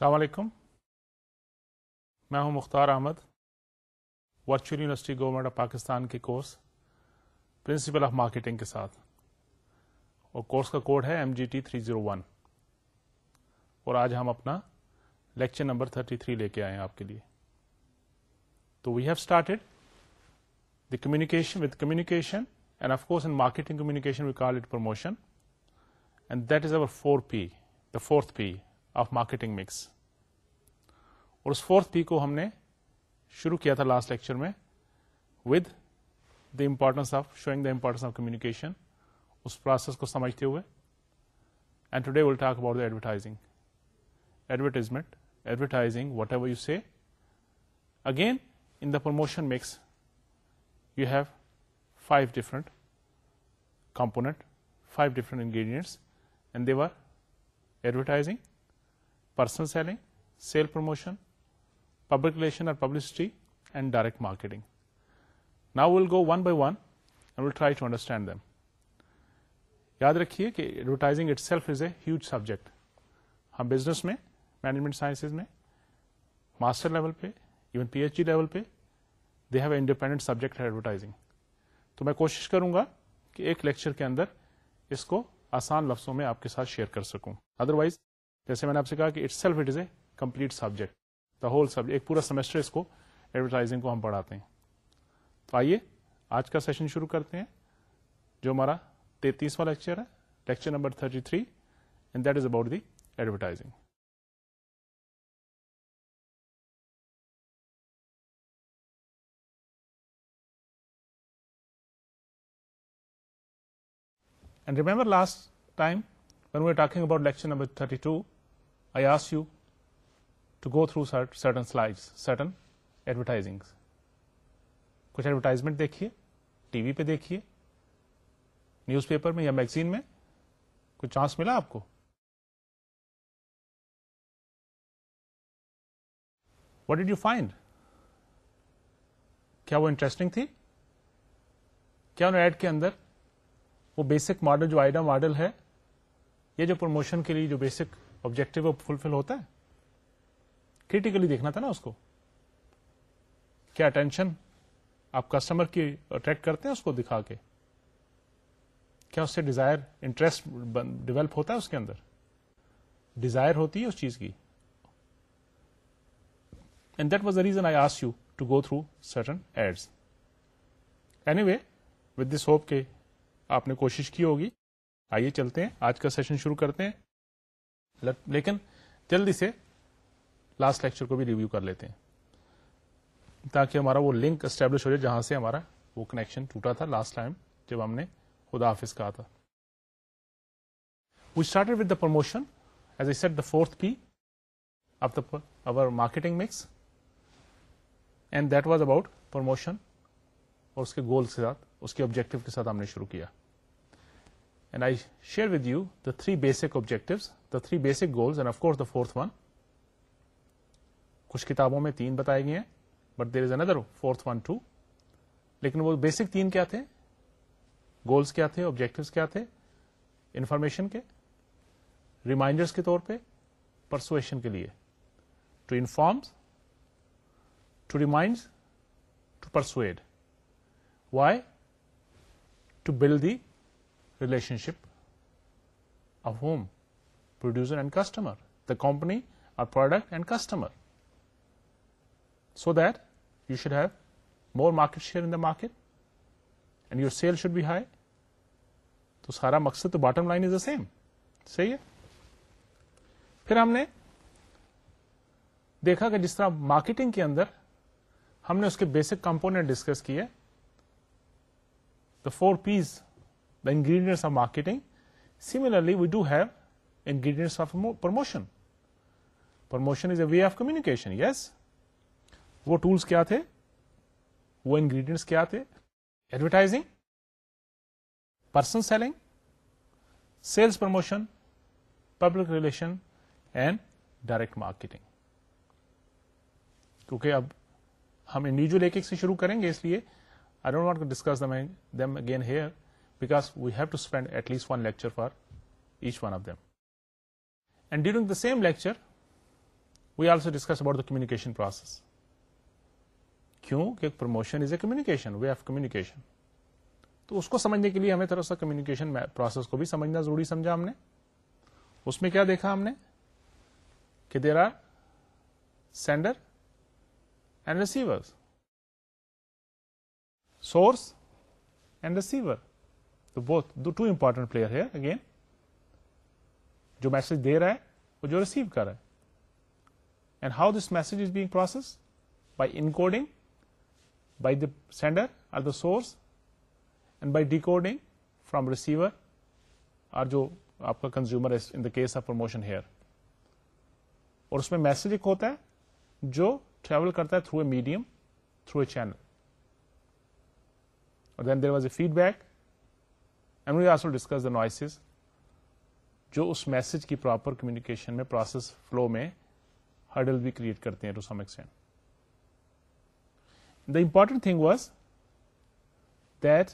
السلام علیکم۔ میں ہوں Mukhtar Ahmed. Virtual university government of Pakistan کے کورس پرنسپل آف مارکیٹنگ کے ساتھ۔ اور کورس کا کوڈ ہے M G T three zero one اور آج ہم اپنا لیکچر نمبر تھرٹی تھری لے کے آئے ہیں آپ کے لیے۔ تو we have started the communication with communication and of course in marketing communication we call it promotion and that is our four P the fourth P of marketing mix اور اس فورتھ پی کو ہم نے شروع کیا تھا لاسٹ لیکچر میں with the importance of showing the importance of communication us process کو سمجھتے ہوئے. And today will talk about the advertising advertisement advertising whatever you see again in the promotion mix you have five different component five different ingredients and there advertising personal selling sale promotion public relation اور publicity and direct marketing now will go one by one and will try to understand them یاد رکھیے کہ advertising itself is a huge subject ہم business میں management science میں master level پہ even P H D level پہ they have a independent subject advertising تو میں کوشش کروں گا کہ ایک لیکچر کے اندر اس کو آسان لفظوں میں آپ کے ساتھ شیئر کر سکوں ادروائز جیسے میں نے آپ سے کہا کہ itself it is a complete subject the whole subject ایک پورا سیمسٹر اس کو ایڈورٹائزنگ کو ہم پڑھاتے ہیں۔ تو آئیے، آج کا سیشن شروع کرتے ہیں، جو ہمارا تینتیسواں لیکچر ہے lecture number thirty three and that is about the advertising and remember last time when we talking about lecture number thirty two I ask you to go through certain slide certain advertising کچھ advertisement دیکھیے T V پہ دیکھیے news paper میں یا magazine میں کچھ chance ملا آپ کو وٹ ڈیڈ یو فائنڈ کیا وہ انٹرسٹنگ تھی کیا ان ایڈ کے اندر وہ بیسک ماڈل جو آئیڈا ماڈل ہے یہ جو پروموشن کے لیے جو بیسک آبجیکٹو وہ فلفل ہوتا ہے? کریٹیکلی دیکھنا تھا نا اس کو. کیا اٹینشن آپ کسٹمر کی اٹریکٹ کرتے ہیں اس کو دکھا کے؟ کیا اس سے ڈیزائر انٹرسٹ ڈیولپ ہوتا ہے اس کے اندر؟ ڈیزائر ہوتی ہے اس چیز کی. And that was the reason I ask you to go through certain ads anyway with this hope کے آپ نے کوشش کی ہوگی آئیے چلتے ہیں۔ آج کا سیشن شروع کرتے ہیں۔ لیکن جلدی سے لاسٹ لیکچر کو بھی ریویو کر لیتے ہیں۔ تاکہ ہمارا وہ لنک اسٹیبلش ہو جائے جہاں سے ہمارا وہ کنیکشن ٹوٹا تھا لاسٹ ٹائم جب ہم نے خدا حافظ کہا تھا۔ We start with the promotion as I said the fourth P of the our marketing mix and that was about promotion اور اس کے گول کے ساتھ، اس کے آبجیکٹو کے ساتھ ہم نے شروع کیا۔ And I share with you the three basic objective the three basic goals and of course the fourth one کچھ کتابوں میں تین بتائے گئے ہیں but there is another fourth one too لیکن وہ بیسک تین کیا تھے؟ گولس کیا تھے؟ آبجیکٹو کیا تھے؟ انفارمیشن کے ریمائنڈرس کے طور پہ پرسویشن کے لیے. To inform to remind to persuade why to build the relationship of home producer and customer the company or product and customer so that you should have more market share in the market and your sale should be high تو سارا مقصد تو bottom line is the same صحیح ہے؟ پھر ہم نے دیکھا کہ جس طرح مارکیٹنگ کے اندر ہم نے اس کے بیسک کمپونیٹ ڈسکس کیے. The four Ps the ingredients of marketing similarly we do have ingredients of promotion promotion is a way of communication yes وہ ٹولس کیا تھے وہ انگریڈینٹس کیا تھے advertising person selling sales promotion public relation and direct marketing کیونکہ اب ہم individual ایک ایک سے شروع کریں گے اس لیے I don't want to discuss them again here because we have to spend at least one lecture for each one of them and during the same lecture we also discuss about the communication process کیوں کہ promotion is a communication way of communication تو اس کو سمجھنے کے لیے ہمیں تھوڑا سا کمیونیکیشن پروسیس کو بھی سمجھنا ضروری سمجھا ہم نے۔ اس میں کیا دیکھا ہم نے؟ کہ there are sender and receiver source and receiver تو بہت ٹو امپورٹنٹ پلیئر ہے اگین جو میسج دے رہا ہے وہ جو ریسیو کر رہا ہے. And how this message is being process by encoding by the sender or the source and by decoding from receiver or جو آپ کا consumer in the case of promotion here اور اس میں میسج ایک ہوتا ہے جو ٹریول کرتا ہے through a medium through a channel اور then there was a feedback and we also discuss the noises جو اس میسج کی پراپر کمیونیکیشن میں پروسیس فلو میں ہرڈل بھی کریٹ کرتے ہیں to some extent the important thing was that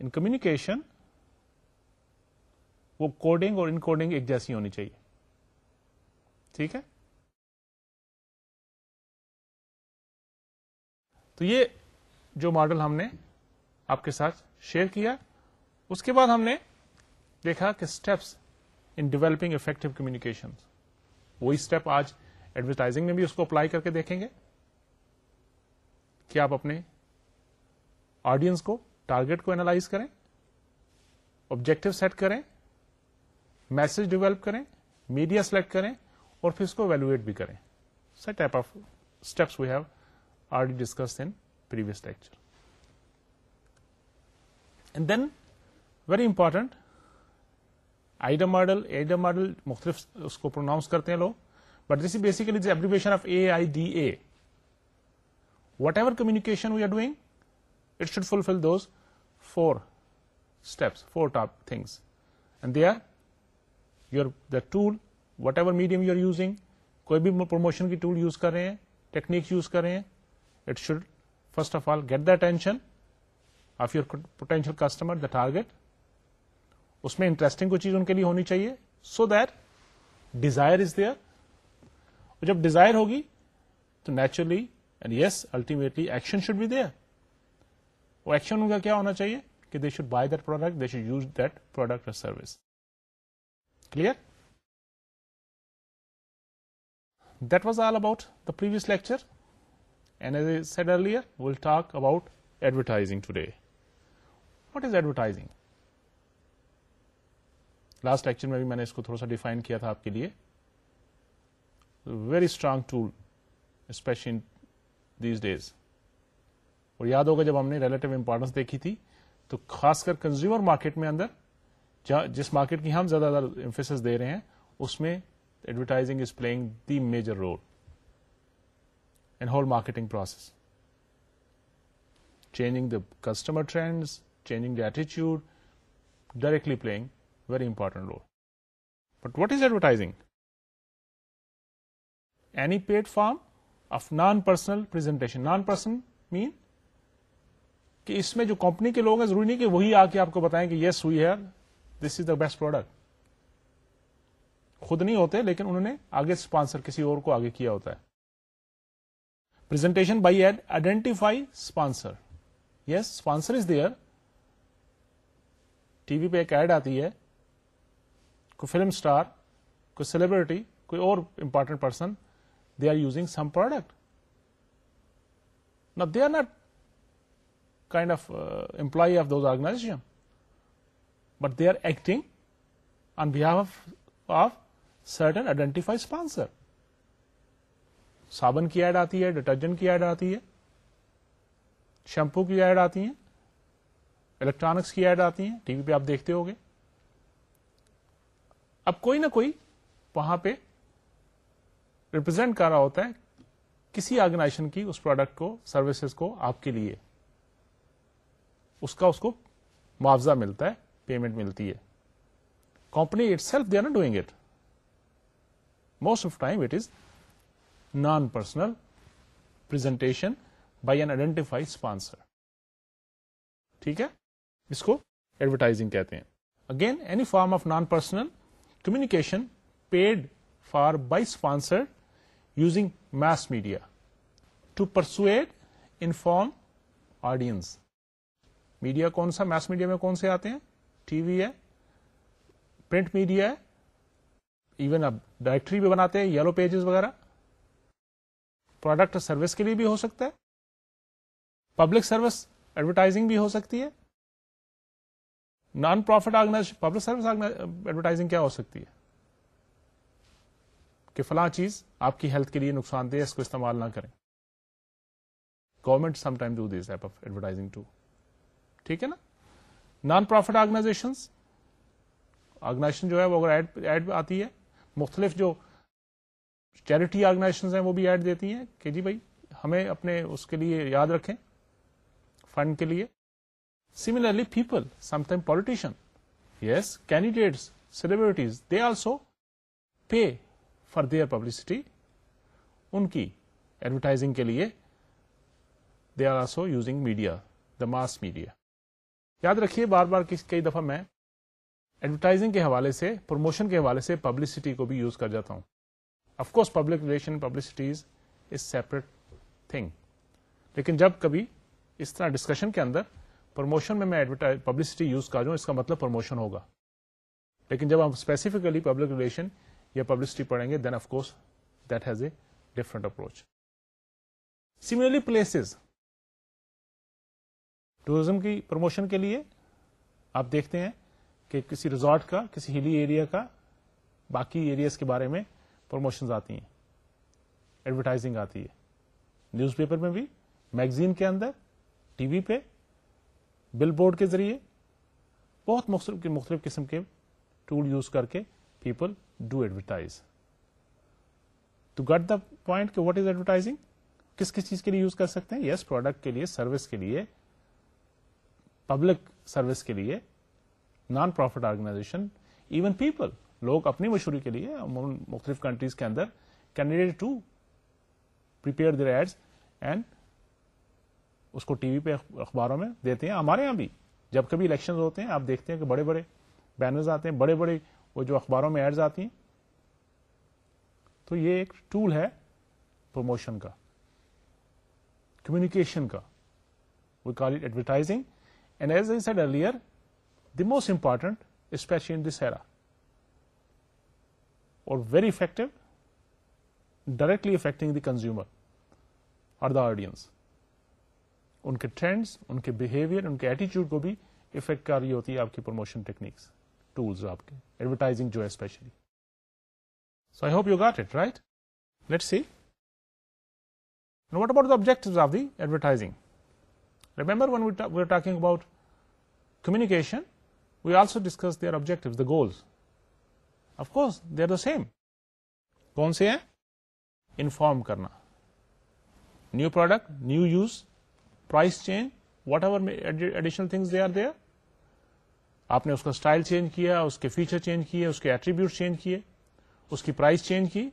in communication وہ کوڈنگ اور انکوڈنگ ایک جیسی ہونی چاہیے. ٹھیک ہے؟ تو یہ جو ماڈل ہم نے آپ کے ساتھ شیئر کیا اس کے بعد ہم نے دیکھا کہ steps in developing effective communication وہی اسٹیپ آج ایڈورٹائزنگ میں بھی اس کو اپلائی کر کے دیکھیں گے کہ آپ اپنے آڈینس کو ٹارگیٹ کو اینالائز کریں آبجیکٹو سیٹ کریں میسج ڈیولپ کریں میڈیا سلیکٹ کریں اور پھر اس کو ویلویٹ بھی کریں. Sir type of steps we have already discuss in previous lecture and then very important AIDA model AIDA model مختلف اس کو پروناؤنس کرتے ہیں لوگ. But this is basically abbreviation of A I D A whatever communication we are doing it should fulfil those four steps four top things and they are your the tool whatever medium you are using کوئی بھی promotion کی tool use کر رہے ہیں technique use کر رہے ہیں it should first of all get the attention of your potential customer the target اس میں انٹرسٹنگ کوئی چیز ان کے لیے ہونی چاہیے. So that desire is there جب ڈیزائر ہوگی تو naturally and yes ultimately action should be there وہ ایکشن ان کا کیا ہونا چاہیے کہ they should buy that product they should use that product اور service clear that was all about the previous lecture and as I said earlier will talk about advertising today what is advertising last lecture میں بھی میں نے اس کو تھوڑا سا define کیا تھا آپ کے لیے. Very strong tool especially these days اور یاد ہوگا جب ہم نے ریلیٹو امپورٹینس دیکھی تھی، تو خاص کر کنزیومر مارکیٹ میں اندر جس مارکیٹ کی ہم زیادہ امفیس دے رہے ہیں، اس میں advertising is playing the major role in whole marketing process changing the customer trends changing the ایٹیچیوڈ directly playing very important role but what is advertising any paid form of non personal presentation non person mean کہ اس میں جو company کے لوگ ہیں ضروری نہیں کہ وہی آ کے آپ کو بتائیں کہ yes we here this is the best product خود نہیں ہوتے لیکن انہوں نے آگے اسپانسر کسی اور کو آگے کیا ہوتا ہے presentation by ad identify sponsor yes sponsor is there T V پہ ایک ایڈ آتی ہے کوئی فلم اسٹار کوئی سیلیبریٹی کوئی اور important person they are using some product نا they are not kind of employee of those organization but they are acting on behalf of certain identify sponsor صابن کی ایڈ آتی ہے ڈٹرجنٹ کی add آتی ہے شیمپو کی ایڈ آتی ہیں الیکٹرانکس کی ایڈ آتی ہیں ٹی وی پہ آپ دیکھتے ہو گے اب کوئی نہ کوئی وہاں پہ ریپرزینٹ کر رہا ہوتا ہے کسی آرگنائزیشن کی اس پروڈکٹ کو سروسز کو آپ کے لیے۔ اس کا اس کو معاوضہ ملتا ہے پیمنٹ ملتی ہے۔ Company itself they are not doing it most of time it is non personal presentation by an identify sponsor ٹھیک ہے؟ اس کو ایڈورٹائزنگ کہتے ہیں۔ Again any form of non personal communication paid for by sponsor using mass media to persuade inform audience media کون سا mass media میں کون سے آتے ہیں ٹی وی ہے پرنٹ میڈیا ہے ایون اب ڈائریکٹری بھی بناتے ہیں یلو پیجز وغیرہ پروڈکٹ سروس کے لیے بھی ہو سکتا ہے پبلک سروس ایڈورٹائزنگ بھی ہو سکتی ہے non profit organization public service advertising کیا ہو سکتی ہے؟ کہ فلاں چیز آپ کی ہیلتھ کے لیے نقصان دہ اس کو استعمال نہ کریں۔ Government some time do this of advertising too ٹھیک ہے نا؟ نان پروفٹ آرگنائزیشن آرگنائزیشن جو ہے وہ اگر ایڈ آتی ہے، مختلف جو چیریٹی آرگنائزیشن ہیں وہ بھی ایڈ دیتی ہیں کہ جی بھائی، ہمیں اپنے اس کے لیے یاد رکھیں، فنڈ کے لیے۔ Similarly people some time politicians yes candidates celebrities they also pay for their publicity ان کی ایڈورٹائزنگ کے لیے they are also using media the mass media یاد رکھیے بار بار کئی دفعہ میں ایڈورٹائزنگ کے حوالے سے پروموشن کے حوالے سے پبلسٹی کو بھی یوز کر جاتا ہوں of course public relation publicities is separate thing لیکن جب کبھی اس طرح ڈسکشن کے اندر پروموشن میں میں پبلسٹی یوز کر جاؤں اس کا مطلب پروموشن ہوگا۔ لیکن جب ہم اسپیسیفکلی پبلک ریلیشن یا پبلسٹی پڑھیں گے then of course that has a different approach similarly places tourism کی پروموشن کے لیے آپ دیکھتے ہیں کہ کسی ریزورٹ کا، کسی ہلی ایریا کا باقی ایریاز کے بارے میں پروموشن آتی ہیں ایڈورٹائزنگ آتی ہے۔ نیوز پیپر میں بھی میگزین کے اندر ٹی وی پہ بل بورڈ کے ذریعے بہت مختلف مختلف قسم کے ٹول یوز کر کے people do advertise. To get the point کہ واٹ از ایڈورٹائزنگ کس کس چیز کے لیے یوز کر سکتے ہیں؟ یس پروڈکٹ کے لیے سروس کے لیے پبلک سروس کے لیے non profit organization even people لوگ اپنی مشہوری کے لیے، مختلف کنٹریز کے اندر candidate to prepare ads and اس کو ٹی وی پہ اخباروں میں دیتے ہیں، ہمارے یہاں بھی۔ جب کبھی الیکشن ہوتے ہیں، آپ دیکھتے ہیں کہ بڑے بڑے بینرز آتے ہیں، بڑے بڑے وہ جو اخباروں میں ایڈز آتی ہیں۔ تو یہ ایک ٹول ہے پروموشن کا کمیونیکیشن کا۔ We call it advertising and as I said earlier the most important especially in this era اور very effective directly affecting the consumer اور دا آڈینس ان کے ٹرینڈس ان کے بہیویئر ان کے ایٹیچیوڈ کو بھی افیکٹ کر رہی ہوتی ہے آپ کی پروموشن ٹیکنیکس ٹولس آپ کے ایڈورٹائزنگ جو ہے especially so I hope you got it right let see what about the objective of the advertising remember when we are talking about communication we also discuss their objective the goals of course they are the same کون سے ہیں؟ Inform کرنا۔ New product new use price change whatever additional things they are they آپ نے اس کا style change کیا، اس کے feature change کیے، اس کے ایٹریبیوٹ چینج کیے، اس کی پرائز چینج کی۔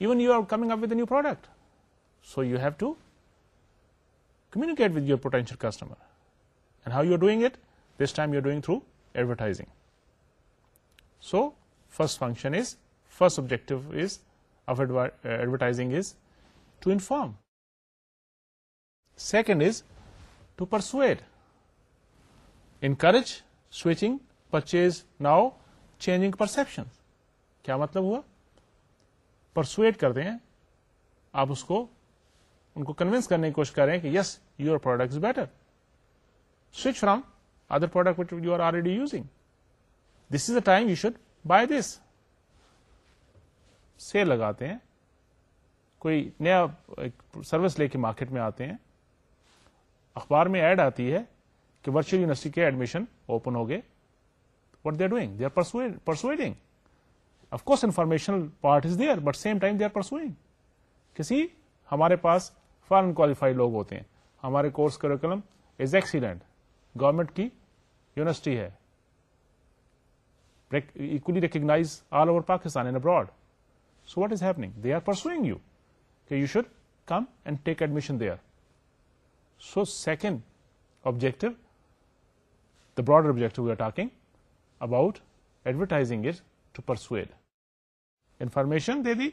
Even you are coming up with new product so you have to communicate with your potential customer and how you are doing it this time you are doing through advertising so first function is first objective is of advertising is to inform second is to persuade encourage switching purchase now changing perception کیا مطلب ہوا persuade کر دیں آپ اس کو ان کو conveyance کرنے کی کوشش کریں کہ yes your product is better switch from other product you are already using this is a time you should buy this sale لگاتے ہیں کوئی نیا سروس لے کے مارکیٹ میں آتے ہیں اخبار میں ایڈ آتی ہے کہ ورچوئل یونیورسٹی کے ایڈمیشن اوپن ہو گئے۔ What they are doing they are persuading of course information part is there but same time they are pursuing کسی ہمارے پاس فارن کوالیفائڈ لوگ ہوتے ہیں۔ ہمارے course curriculum is excellent government کی یونیورسٹی ہے۔ Equally recognize all over Pakistan in abroad so what is happening they are pursuing you کہ you should come and take admission there so second objective the broader objective we are talking about advertising is to persuade information they the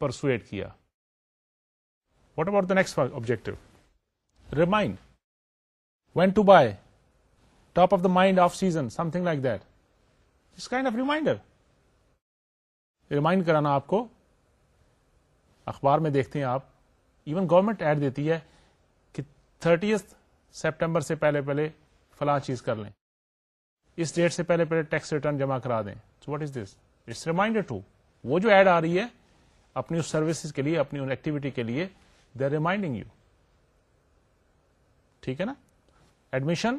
persuade کیا what about the next objective remind when to buy top of the mind of season something like that us kind of reminder remind کرانا آپ کو اخبار میں دیکھتے ہیں آپ even government add دیتی ہے تھرٹیتھ سپٹمبر سے پہلے پہلے فلاں چیز کر لیں۔ اس ڈیٹ سے پہلے پہلے ٹیکس ریٹرن جمع کرا دیں۔ What is this it's reminder to وہ جو ایڈ آ رہی ہے، اپنی اس سروسز کے لیے، اپنی ایکٹیویٹی کے لیے دے آر ریمائنڈنگ یو ٹھیک ہے نا؟ ایڈمیشن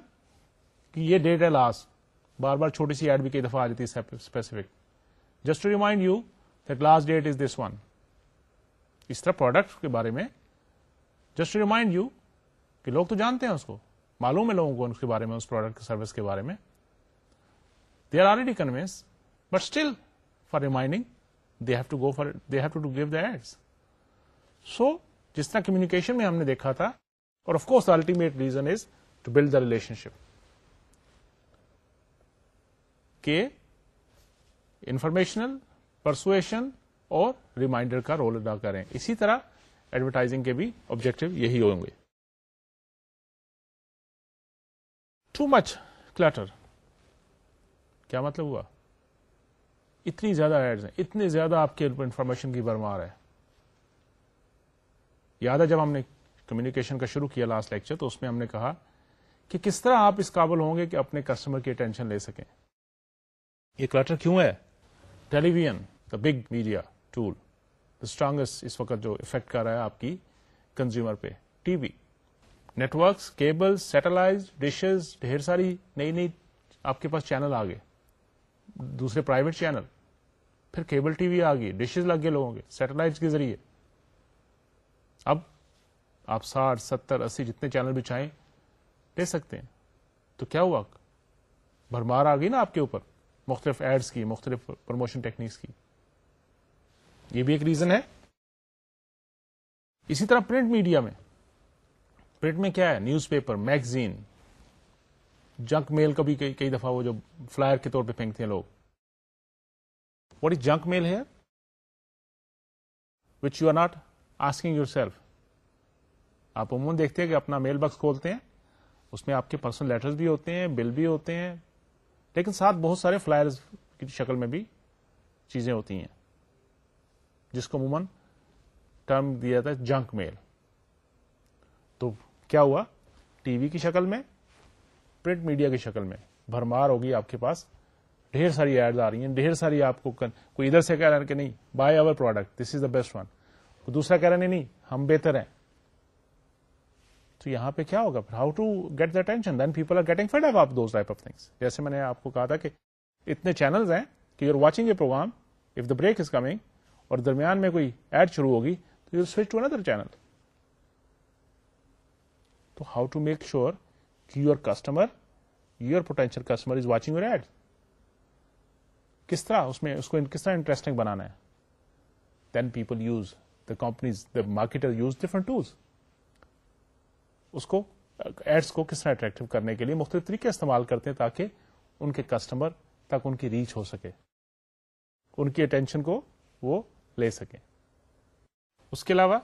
کی یہ ڈیٹ ہے لاسٹ بار بار چھوٹی سی ایڈ بھی کئی دفعہ آ جاتی ہے specific just to remind you that last date is this one اس طرح پروڈکٹ کے بارے میں جسٹ ٹو ریمائنڈ یو کہ لوگ تو جانتے ہیں اس کو۔ معلوم ہے لوگوں کو اس کے بارے میں، اس پروڈکٹ سروس کے بارے میں۔ They are already convince but still for reminding they have to go for they have to give the ads so جس طرح کمیونیکیشن میں ہم نے دیکھا تھا، اور of course ultimate reason is to build the relationship کہ انفارمیشنل پرسویشن اور ریمائنڈر کا رول ادا کریں۔ اسی طرح ایڈورٹائزنگ کے بھی آبجیکٹو یہی ہوں گے۔ ٹو مچ کلٹر کیا مطلب ہوا؟ اتنی زیادہ ایڈز ہیں، اتنے زیادہ آپ کے انفارمیشن کی برمار ہے۔ یاد ہے جب ہم نے کمیونیکیشن کا شروع کیا لاسٹ لیکچر تو اس میں ہم نے کہا کہ کس طرح آپ اس قابل ہوں گے کہ اپنے کسٹمر کی اٹینشن لے سکیں۔ یہ کلٹر کیوں ہے؟ Television the big media tool the strongest اس وقت جو افیکٹ کر رہا ہے آپ کی کنزیومر پہ۔ T V networks cable satellite dishes ڈھیر ساری نئی نئی آپ کے پاس چینل آ گئے دوسرے پرائیویٹ چینل پھر کیبل ٹی وی آ گئی ڈشز لگ گئے لوگوں کے سیٹلائٹ کے ذریعے اب آپ ساٹھ ستر اسی جتنے چینل بھی چاہیں لے سکتے ہیں تو کیا ہوا بھرمار آ گئی نا آپ کے اوپر مختلف ایڈس کی مختلف پروموشن ٹیکنیکس کی یہ بھی ایک ریزن ہے اسی طرح پرنٹ میڈیا میں پرنٹ میں کیا ہے؟ Newspaper, magazine. جنک میل کا بھی کئی دفعہ وہ جو فلائر کے طور پہ پھینکتے ہیں لوگ۔ واٹ از جنک میل ہے which you are not asking yourself آپ عموماً دیکھتے ہیں کہ اپنا میل باکس کھولتے ہیں، اس میں آپ کے پرسنل لیٹر بھی ہوتے ہیں، بل بھی ہوتے ہیں۔ لیکن ساتھ بہت سارے فلائر کی شکل میں بھی چیزیں ہوتی ہیں، جس کو عموماً ٹرم دیا جاتا ہے جنک میل۔ تو کیا ہوا؟ ٹی وی کی شکل میں، پرنٹ میڈیا کی شکل میں۔ بھرمار ہوگی آپ کے پاس۔ ڈھیر ساری ایڈ آ رہی ہیں، ڈھیر ساری آپ کو کوئی ادھر سے کہہ رہے ہیں کہ نہیں buy over product this is the best one دوسرا کہہ رہے ہیں نہیں ہم بہتر ہیں۔ تو یہاں پہ کیا ہوگا؟ How to get the tension then people are getting fed up those type of things جیسے میں نے آپ کو کہا تھا کہ اتنے چینلز ہیں کہ you are watching a program if the break is coming اور درمیان میں کوئی ایڈ شروع ہوگی، تو you switch to another channel تو ہاؤ ٹو میک شیور کہ your customer your potential customer is watching your ad کس طرح اس میں اس کو کس طرح انٹرسٹنگ بنانا ہے؟ Then people use the companies the marketer use different tools اس کو ایڈس کو کس طرح اٹریکٹو کرنے کے لیے مختلف طریقے استعمال کرتے ہیں تاکہ ان کے کسٹمر تک ان کی ریچ ہو سکے۔ ان کی اٹینشن کو وہ لے سکیں اس کے علاوہ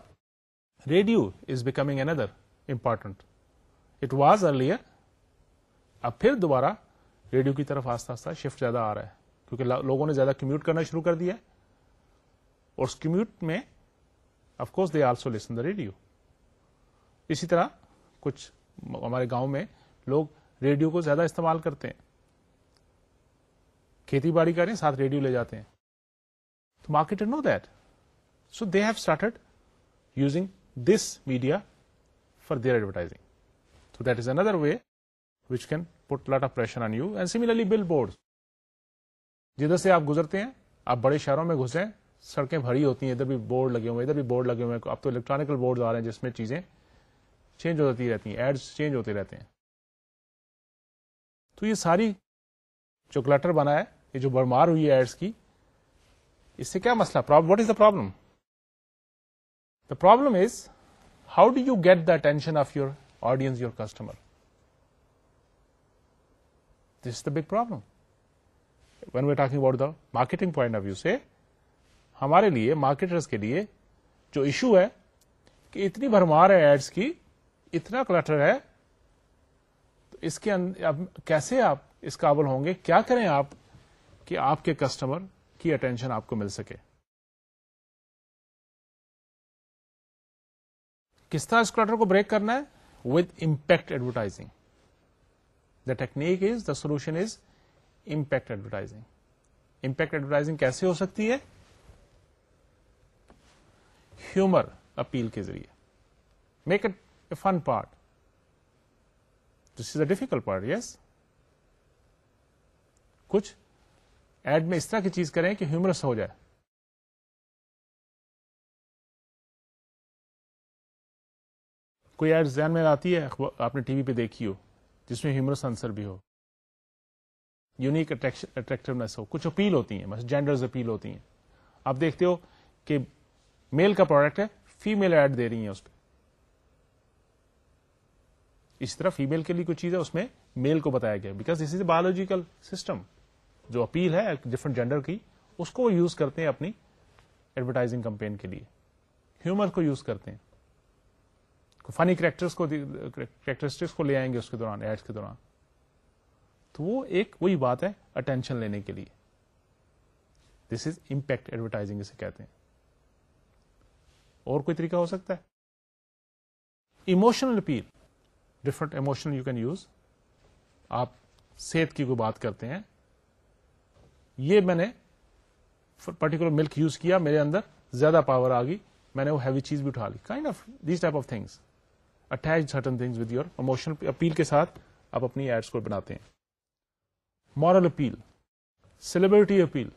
radio is becoming another important it was earlier اب پھر دوبارہ ریڈیو کی طرف آستہ آستہ شفٹ زیادہ آ رہا ہے۔ کیونکہ لوگوں نے زیادہ کمیوٹ کرنا شروع کر دیا اور اس کمیوٹ میں of course they also listen the radio اسی طرح کچھ ہمارے گاؤں میں لوگ ریڈیو کو زیادہ استعمال کرتے ہیں۔ کھیتی باڑی کریں ساتھ ریڈیو لے جاتے ہیں۔ تو market know that so they have started using this media for their advertising تو that is another way which can put lot of pressure on you and similarly billboard جدھر سے آپ گزرتے ہیں، آپ بڑے شہروں میں گھسے سڑکیں بھری ہوتی ہیں، ادھر بھی بورڈ لگے ہوئے ادھر بھی بورڈ لگے ہوئے اب تو الیکٹرانکل بورڈ آ رہے ہیں جس میں چیزیں چینج ہوتی رہتی ہیں ایڈس چینج ہوتے رہتے ہیں۔ تو یہ ساری جو کلٹر بنا ہے، یہ جو برمار ہوئی ہے ایڈس کی، اس سے کیا مسئلہ؟ What is the problem the problem is how do you get the attention of your audience your customer this is the big problem when we talking about the marketing point of view سے ہمارے لیے marketers کے لیے جو issue ہے کہ اتنی بھرمار ہے ایڈس کی، اتنا کلٹر ہے، تو اس کے اب کیسے آپ اس قابل ہوں گے؟ کیا کریں آپ کہ آپ کے کسٹمر کی اٹینشن آپ کو مل سکے؟ کس طرح اس کلٹر کو بریک کرنا ہے؟ With impact advertising the technique is the solution is impact advertising impact advertising کیسے ہو سکتی ہے ہیومر اپیل کے ذریعے make it a fun part this is a difficult part yes کچھ ایڈ میں اس طرح کی چیز کریں کہ ہیومرس ہو جائے کوئی ایڈ ذہن میں آتی ہے؟ آپ نے ٹی وی پہ دیکھی ہو، جس میں ہیومرس آنسر بھی ہو۔ یونیک اٹریکٹونیس ہو۔ کچھ اپیل ہوتی ہیں، بس جینڈرز اپیل ہوتی ہیں۔ آپ دیکھتے ہو کہ میل کا پروڈکٹ ہے فیمل ایڈ دے رہی ہیں اس پہ۔ اس طرح فیمل کے لیے کوئی چیز ہے، اس میں میل کو بتایا گیا۔ Because this is a biological system جو اپیل ہے ڈفرنٹ جینڈر کی، اس کو وہ یوز کرتے ہیں اپنی ایڈورٹائزنگ کمپین کے لیے۔ ہیومر کو یوز کرتے ہیں۔ فنی کریکٹرس کو کریکٹرسٹکس کو لے آئیں گے اس کے دوران ایڈس کے دوران. تو وہ ایک وہی بات ہے اٹینشن لینے کے لیے. دس از امپیکٹ ایڈورٹائزنگ اسے کہتے ہیں. اور کوئی طریقہ ہو سکتا ہے؟ Emotional appeal different emotional you can use آپ صحت کی کوئی بات کرتے ہیں. یہ میں نے پرٹیکولر ملک یوز کیا. میرے اندر زیادہ پاور آ گئی. میں نے وہ ہیوی چیز بھی اٹھا لی. Kind of these type of things attach certain things with your emotional appeal کے ساتھ آپ اپنی ایڈس کو بناتے ہیں مورل اپیل سیلیبریٹی اپیل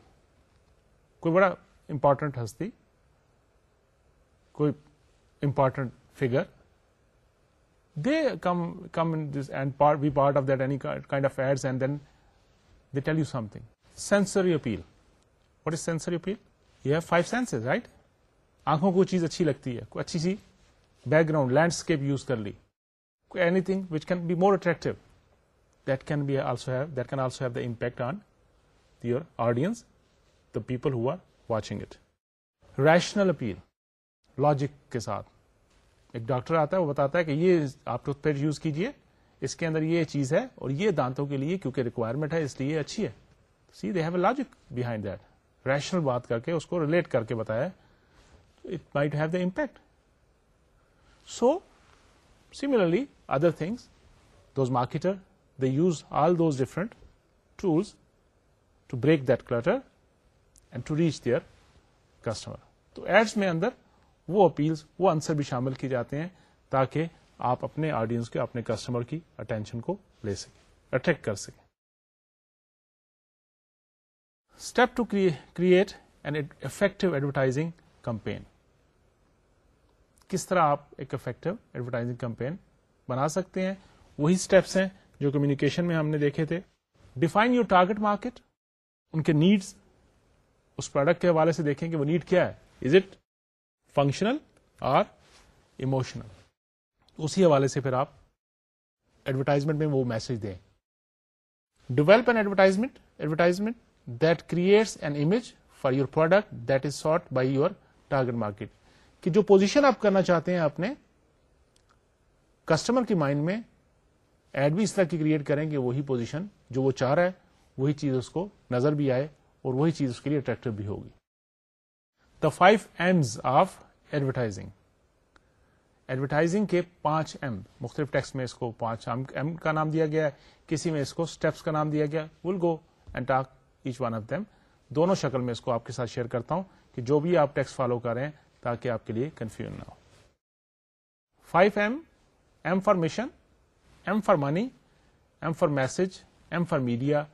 کوئی بڑا امپورٹنٹ ہستی کوئی important figure they come come and be part of that any kind of ads and then they tell you something sensory appeal what is sensory appeal you have five sense right آنکھوں کو چیز اچھی لگتی ہے کوئی اچھی سی background landscape use کر لی۔ Anything which can be more attractive that can be also have that can also have the impact on your audience the people who are watching it rational appeal logic کے ساتھ۔ ایک doctor آتا ہے، وہ بتاتا ہے کہ یہ آپ ٹوتھ پیسٹ یوز کیجیے اس کے اندر یہ چیز ہے اور یہ دانتوں کے لیے کیونکہ ریکوائرمنٹ ہے، اس لیے اچھی ہے۔ See they have a logic behind that rational بات کر کے اس کو ریلیٹ کر کے بتایا it might have the impact so similarly other things those marketer they use all those different tools to break that clutter and to reach their customer تو ads میں اندر وہ اپیلس وہ آنسر بھی شامل کیے جاتے ہیں تاکہ آپ اپنے آڈینس کے، اپنے کسٹمر کی اٹینشن کو لے سکیں اٹریکٹ کر سکیں۔ Step two create an effective advertising campaign کس طرح آپ ایک افیکٹو ایڈورٹائزنگ کمپین بنا سکتے ہیں؟ وہی اسٹیپس ہیں جو کمیونیکیشن میں ہم نے دیکھے تھے۔ ڈیفائن یور ٹارگیٹ مارکیٹ ان کے نیڈس اس پروڈکٹ کے حوالے سے دیکھیں کہ وہ نیڈ کیا ہے۔ از اٹ فنکشنل اور ایموشنل اسی حوالے سے پھر آپ ایڈورٹائزمنٹ میں وہ میسج دیں۔ Develop an advertisement advertisement that creates an image for your product that is sort by your target market کہ جو پوزیشن آپ کرنا چاہتے ہیں اپنے کسٹمر کی مائنڈ میں ایڈ بھی اس طرح کی کریٹ کریں کہ وہی پوزیشن جو وہ چاہ رہا ہے، وہی چیز اس کو نظر بھی آئے اور وہی چیز اس کے لیے اٹریکٹو بھی ہوگی۔ The five Ms of advertising advertising کے پانچ ایم مختلف ٹیکس میں اس کو پانچ ایم کا نام دیا گیا ہے، کسی میں اس کو اسٹیپس کا نام دیا گیا will go and talk each one of them دونوں شکل میں اس کو آپ کے ساتھ شیئر کرتا ہوں کہ جو بھی آپ ٹیکس فالو کریں تاکہ آپ کے لیے کنفیوژن نہ ہو۔ Five M M for mission M for money M for message M for media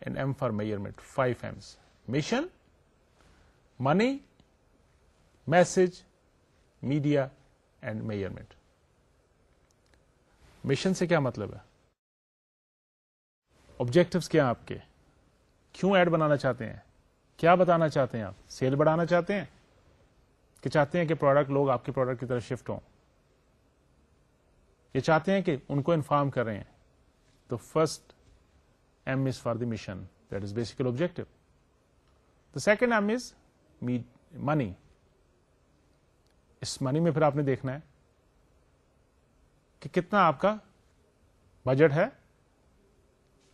and M for measurement five Ms mission money message media and measurement mission سے کیا مطلب ہے؟ آبجیکٹوس کیا آپ کے؟ کیوں ایڈ بنانا چاہتے ہیں؟ کیا بتانا چاہتے ہیں آپ؟ سیل بڑھانا چاہتے ہیں؟ کہ چاہتے ہیں کہ پروڈکٹ لوگ آپ کے پروڈکٹ کی طرف شفٹ ہوں۔ یہ چاہتے ہیں کہ ان کو انفارم کر رہے ہیں۔ تو first M is for the mission that is basically objective the second M is money us money میں پھر آپ نے دیکھنا ہے کہ کتنا آپ کا بجٹ ہے۔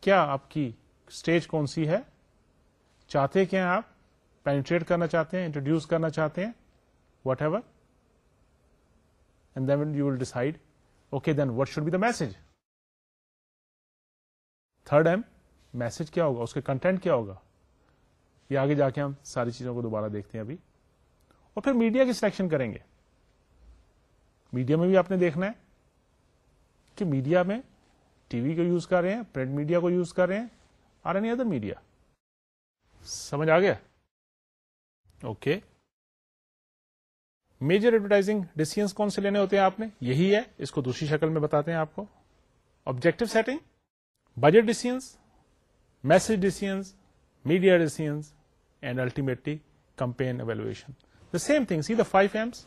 کیا آپ کی اسٹیج کون سی ہے؟ چاہتے کیا ہیں آپ پینٹریٹ کرنا چاہتے ہیں انٹروڈیوس کرنا چاہتے ہیں۔ Whatever and then you will decide okay then what should be the message third M message کیا ہوگا اس کے کنٹینٹ کیا ہوگا یہ آگے جا کے ہم ساری چیزوں کو دوبارہ دیکھتے ہیں ابھی اور پھر میڈیا کی سلیکشن کریں گے میڈیا میں بھی آپ نے دیکھنا ہے کہ میڈیا میں ٹی وی کو یوز کر رہے ہیں، پرنٹ میڈیا کو یوز کر رہے ہیں، آر اینی ادر میڈیا۔ سمجھ آ گیا؟ اوکے۔ میجر ایڈورٹائزنگ ڈیسیزنس کون سے لینے ہوتے ہیں آپ نے یہی ہے، اس کو دوسری شکل میں بتاتے ہیں آپ کو۔ Objective setting budget decisions message decisions media decisions and ultimately campaign evaluation the same thing see the five Ms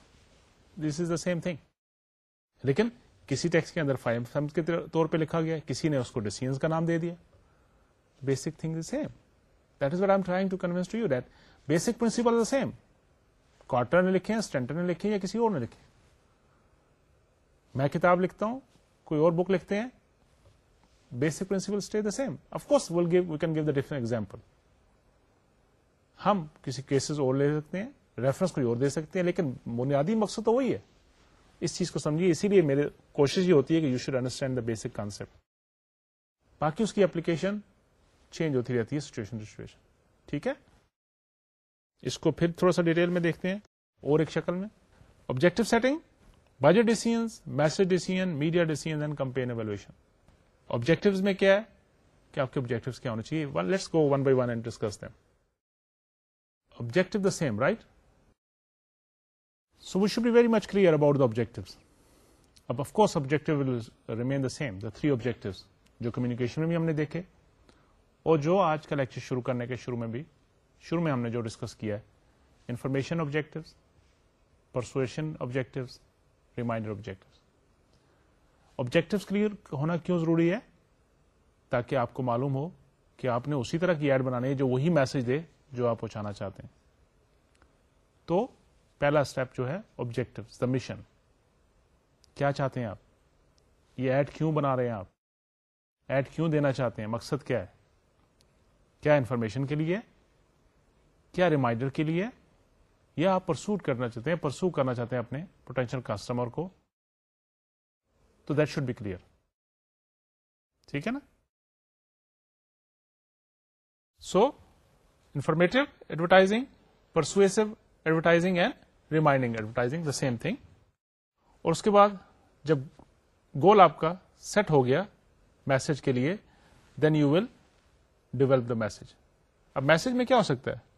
this is the same thing لیکن کسی ٹیکس کے اندر فائیو ایمس کے طور پہ لکھا گیا کسی نے اس کو ڈیسیزنس کا نام دے دیا۔ Basic thing same that is what I trying to convince to you that basic principle same Kotler نے لکھے ہیں اسٹینٹر نے لکھے یا کسی اور نے لکھے میں کتاب لکھتا ہوں، کوئی اور بک لکھتے ہیں؟ Basic principle stay the same of course will give we can give the different example ہم کسی کیسز اور لے سکتے ہیں ریفرنس کوئی اور دے سکتے ہیں، لیکن بنیادی مقصد تو وہی ہے۔ اس چیز کو سمجھیے، اسی لیے میرے کوشش یہ ہوتی ہے کہ you should understand the basic concept باقی اس کی اپلیکیشن چینج ہوتی رہتی ہے سچویشن سچویشن ٹھیک ہے؟ اس کو پھر تھوڑا سا ڈیٹیل میں دیکھتے ہیں، اور ایک شکل میں۔ Objective setting budget decisions message decision media decision and campaign evaluation objective میں کیا ہے؟ کہ آپ کے آبجیکٹو کیا ہونا چاہیے؟ Let's go one by one and discuss them objective the same right so we should be very much clear about the objective اب of course objective will remain the same the three objective جو communication میں بھی ہم نے دیکھے، اور جو آج کا لیکچر شروع کرنے کے شروع میں بھی۔ شروع میں ہم نے جو ڈسکس کیا ہے information objective persuasion objective reminder objective objective clear ہونا کیوں ضروری ہے؟ تاکہ آپ کو معلوم ہو کہ آپ نے اسی طرح کی ایڈ بنانی ہے جو وہی میسج دے جو آپ پہنچانا چاہتے ہیں۔ تو پہلا اسٹیپ جو ہے آبجیکٹو دا مشن کیا چاہتے ہیں آپ؟ یہ ایڈ کیوں بنا رہے ہیں آپ؟ ایڈ کیوں دینا چاہتے ہیں؟ مقصد کیا ہے؟ کیا انفارمیشن کے لیے؟ کیا ریمائنڈر کے لیے؟ یا آپ پرسوٹ کرنا چاہتے ہیں، پرسو کرنا چاہتے ہیں اپنے پوٹینشیل کسٹمر کو؟ تو دیٹ شوڈ بی کلیئر ٹھیک ہے نا؟ So informative advertising persuasive advertising and reminding advertising the same thing اور اس کے بعد جب گول آپ کا سیٹ ہو گیا میسج کے لیے then you will develop the message اب میسج میں کیا ہو سکتا ہے؟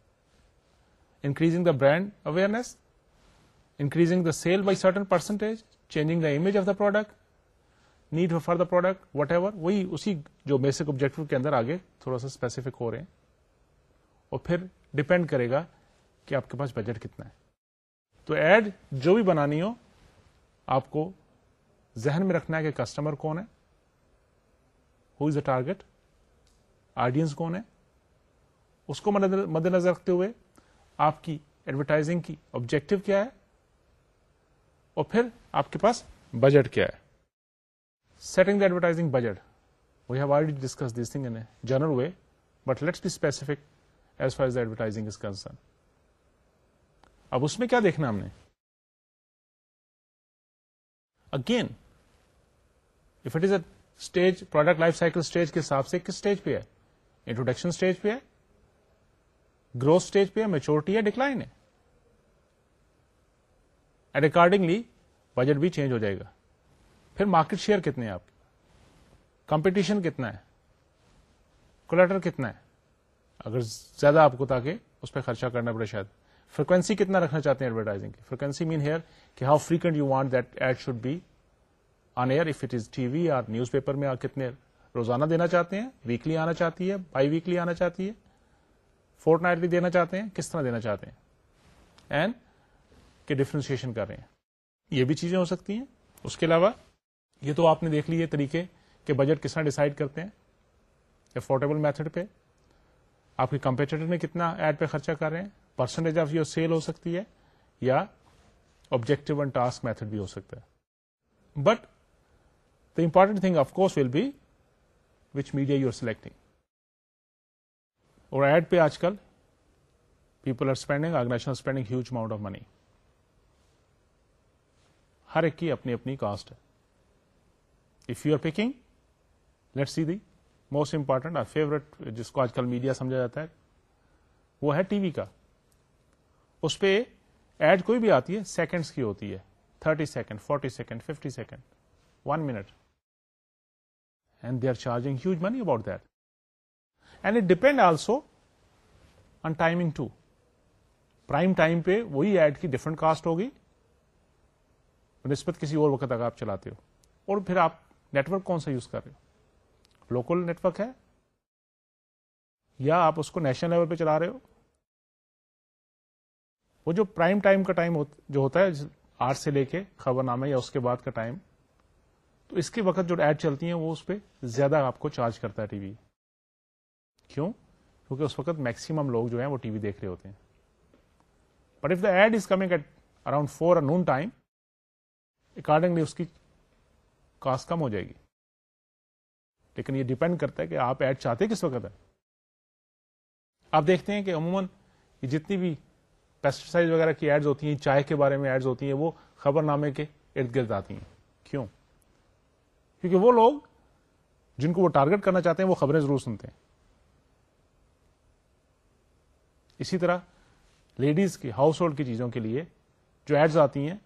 Increasing the brand awareness increasing the sale by certain percentage changing the image of the product need for the product whatever وہی اسی جو بیسک آبجیکٹو کے اندر آگے تھوڑا سا اسپیسیفک ہو رہے ہیں اور پھر ڈپینڈ کرے گا کہ آپ کے پاس بجٹ کتنا ہے تو ایڈ جو بھی بنانی ہو آپ کو ذہن میں رکھنا ہے کہ کسٹمر کون ہے ہو از اے ٹارگیٹ آڈینس کون ہے اس کو مد نظر رکھتے ہوئے آپ کی ایڈورٹائزنگ کی آبجیکٹو کیا ہے اور پھر آپ کے پاس بجٹ کیا ہے۔ Setting the advertising budget we have already discuss this thing in general way but let's be specific as far as the advertising is concern اب اس میں کیا دیکھنا ہم نے؟ Again if it is a stage product life cycle stage کے حساب سے کس اسٹیج پہ ہے؟ انٹروڈکشن اسٹیج پہ ہے۔ گروتھ اسٹیج پہ میچورٹی ہے ڈکلائن ہے۔ اینڈ اکارڈنگلی بجٹ بھی چینج ہو جائے گا۔ پھر مارکیٹ شیئر کتنے ہیں آپ کے؟ کمپٹیشن کتنا ہے؟ کولیٹر کتنا ہے؟ اگر زیادہ آپ کو تاکہ اس پہ خرچہ کرنا پڑے شاید۔ فریکوینسی کتنا رکھنا چاہتے ہیں ایڈورٹائزنگ کی فریکوینسی مین ہیئر کہ how frequent you want that ad should be on air if it is T V اور نیوز پیپر میں کتنے روزانہ دینا چاہتے ہیں؟ ویکلی آنا چاہتی ہے؟ بائی ویکلی آنا چاہتی ہے؟ فورٹ نائٹلی دینا چاہتے ہیں، کس طرح دینا چاہتے ہیں؟ اینڈ کہ ڈفرینسیشن کر رہے ہیں۔ یہ بھی چیزیں ہو سکتی ہیں۔ اس کے علاوہ، یہ تو آپ نے دیکھ لی طریقے کہ بجٹ کس طرح ڈسائڈ کرتے ہیں۔ افورڈیبل میتھڈ پہ۔ آپ کے کمپیٹیٹر نے کتنا ایڈ پہ خرچہ کر رہے ہیں۔ پرسنٹیج آف یور سیل ہو سکتی ہے۔ یا آبجیکٹو اینڈ ٹاسک میتھڈ بھی ہو سکتا ہے۔ But the important thing of course will be which media you are selecting اور ایڈ پہ آج کل people are spending organization spending huge amount of money ہر ایک کی اپنی اپنی کاسٹ ہے۔ If you are picking let see the most important اور فیوریٹ جس کو آج کل میڈیا سمجھا جاتا ہے، وہ ہے ٹی وی کا۔ اس پہ ایڈ کوئی بھی آتی ہے سیکنڈس کی ہوتی ہے۔ Thirty second forty second fifty second one minute and they are charging huge money about that and it depend also on timing to prime time پہ وہی ایڈ کی ڈفرنٹ کاسٹ ہوگی نسبت کسی اور وقت تک آپ چلاتے ہو اور پھر آپ نیٹورک کون سا یوز کر رہے ہو لوکل نیٹورک ہے یا آپ اس کو نیشنل لیول پہ چلا رہے ہو وہ جو پرائم ٹائم کا ٹائم جو ہوتا ہے آٹھ سے لے کے خبر نامے یا اس کے بعد کا ٹائم تو اس کے وقت جو ایڈ چلتی ہیں وہ اس پہ زیادہ آپ کو چارج کرتا ہے ٹی وی کیوں؟ کیونکہ اس وقت میکسیمم لوگ جو ہیں وہ ٹی وی دیکھ رہے ہوتے ہیں۔ But if the ad is coming at around four noon time accordingly اس کی کاسٹ کم ہو جائے گی۔ لیکن یہ ڈیپینڈ کرتا ہے کہ آپ ایڈ چاہتے کس وقت ہے آپ دیکھتے ہیں کہ عموماً یہ جتنی بھی پیسٹیسائڈ وغیرہ کی ایڈز ہوتی ہیں، چائے کے بارے میں ایڈز ہوتی ہیں، وہ خبر نامے کے ارد گرد آتی ہیں۔ کیوں؟ کیونکہ وہ لوگ جن کو وہ ٹارگٹ کرنا چاہتے ہیں، وہ خبریں ضرور سنتے ہیں۔ اسی طرح لیڈیز کی ہاؤس ہولڈ کی چیزوں کے لیے جو ایڈز آتی ہیں،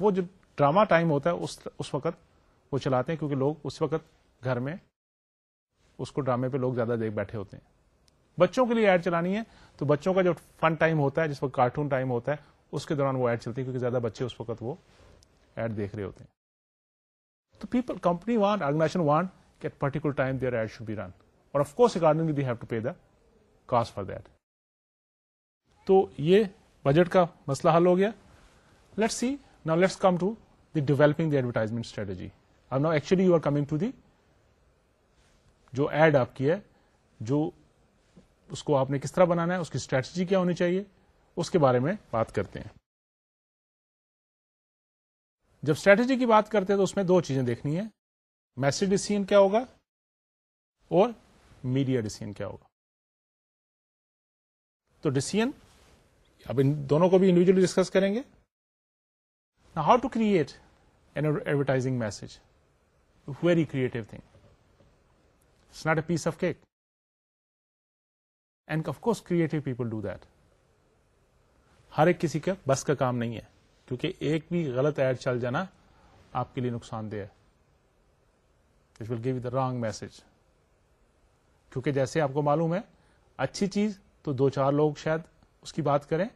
وہ جو ڈراما ٹائم ہوتا ہے، اس اس وقت وہ چلاتے ہیں کیونکہ لوگ اس وقت گھر میں اس کو ڈرامے پہ لوگ زیادہ دیکھ بیٹھے ہوتے ہیں۔ بچوں کے لیے ایڈ چلانی ہے تو بچوں کا جو فن ٹائم ہوتا ہے، جس وقت کارٹون ٹائم ہوتا ہے، اس کے دوران وہ ایڈ چلتی ہے کیونکہ زیادہ بچے اس وقت وہ ایڈ دیکھ رہے ہوتے ہیں۔ تو people company want organization want کہ particular time their ad should be run اور of course according they have to pay the cost for that تو یہ بجٹ کا مسئلہ حل ہو گیا۔ لیٹ سی نا let's come to the developing the advertisement strategy اب نا actually you are coming to the جو ایڈ آپ کی ہے، جو اس کو آپ نے کس طرح بنانا ہے، اس کی اسٹریٹجی کیا ہونی چاہیے، اس کے بارے میں بات کرتے ہیں۔ جب اسٹریٹجی کی بات کرتے ہیں تو اس میں دو چیزیں دیکھنی ہے میسج ڈیسیژ کیا ہوگا اور میڈیا ڈیسیژ کیا ہوگا۔ تو ڈیسیژ اب ان دونوں کو بھی انڈیویجلی ڈسکس کریں گے؟ How to create an advertising message very creative thing it's not a piece of cake and of course creative people do that ہر ایک کسی کا بس کا کام نہیں ہے، کیونکہ ایک بھی غلط ایڈ چل جانا آپ کے لیے نقصان دہ ہے۔ It will give the wrong message کیونکہ جیسے آپ کو معلوم ہے، اچھی چیز تو دو چار لوگ شاید اس کی بات کریں،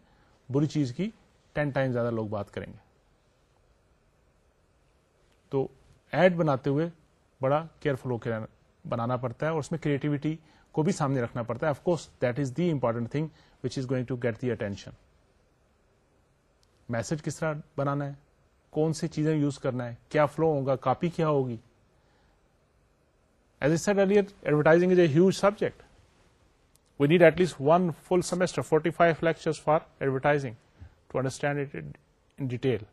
بری چیز کی ٹین ٹائم زیادہ لوگ بات کریں گے۔ تو ایڈ بناتے ہوئے بڑا کیئرفل ہو کے بنانا پڑتا ہے اور اس میں کریٹیوٹی کو بھی سامنے رکھنا پڑتا ہے۔ Of course that is the important thing which is going to get the attention message کس طرح بنانا ہے؟ کون سی چیزیں یوز کرنا ہے؟ کیا فلو ہوگا؟ کاپی کیا ہوگی؟ As I said earlier advertising is a huge subject we need at least one full semester forty five lecture for advertising to understand it in detail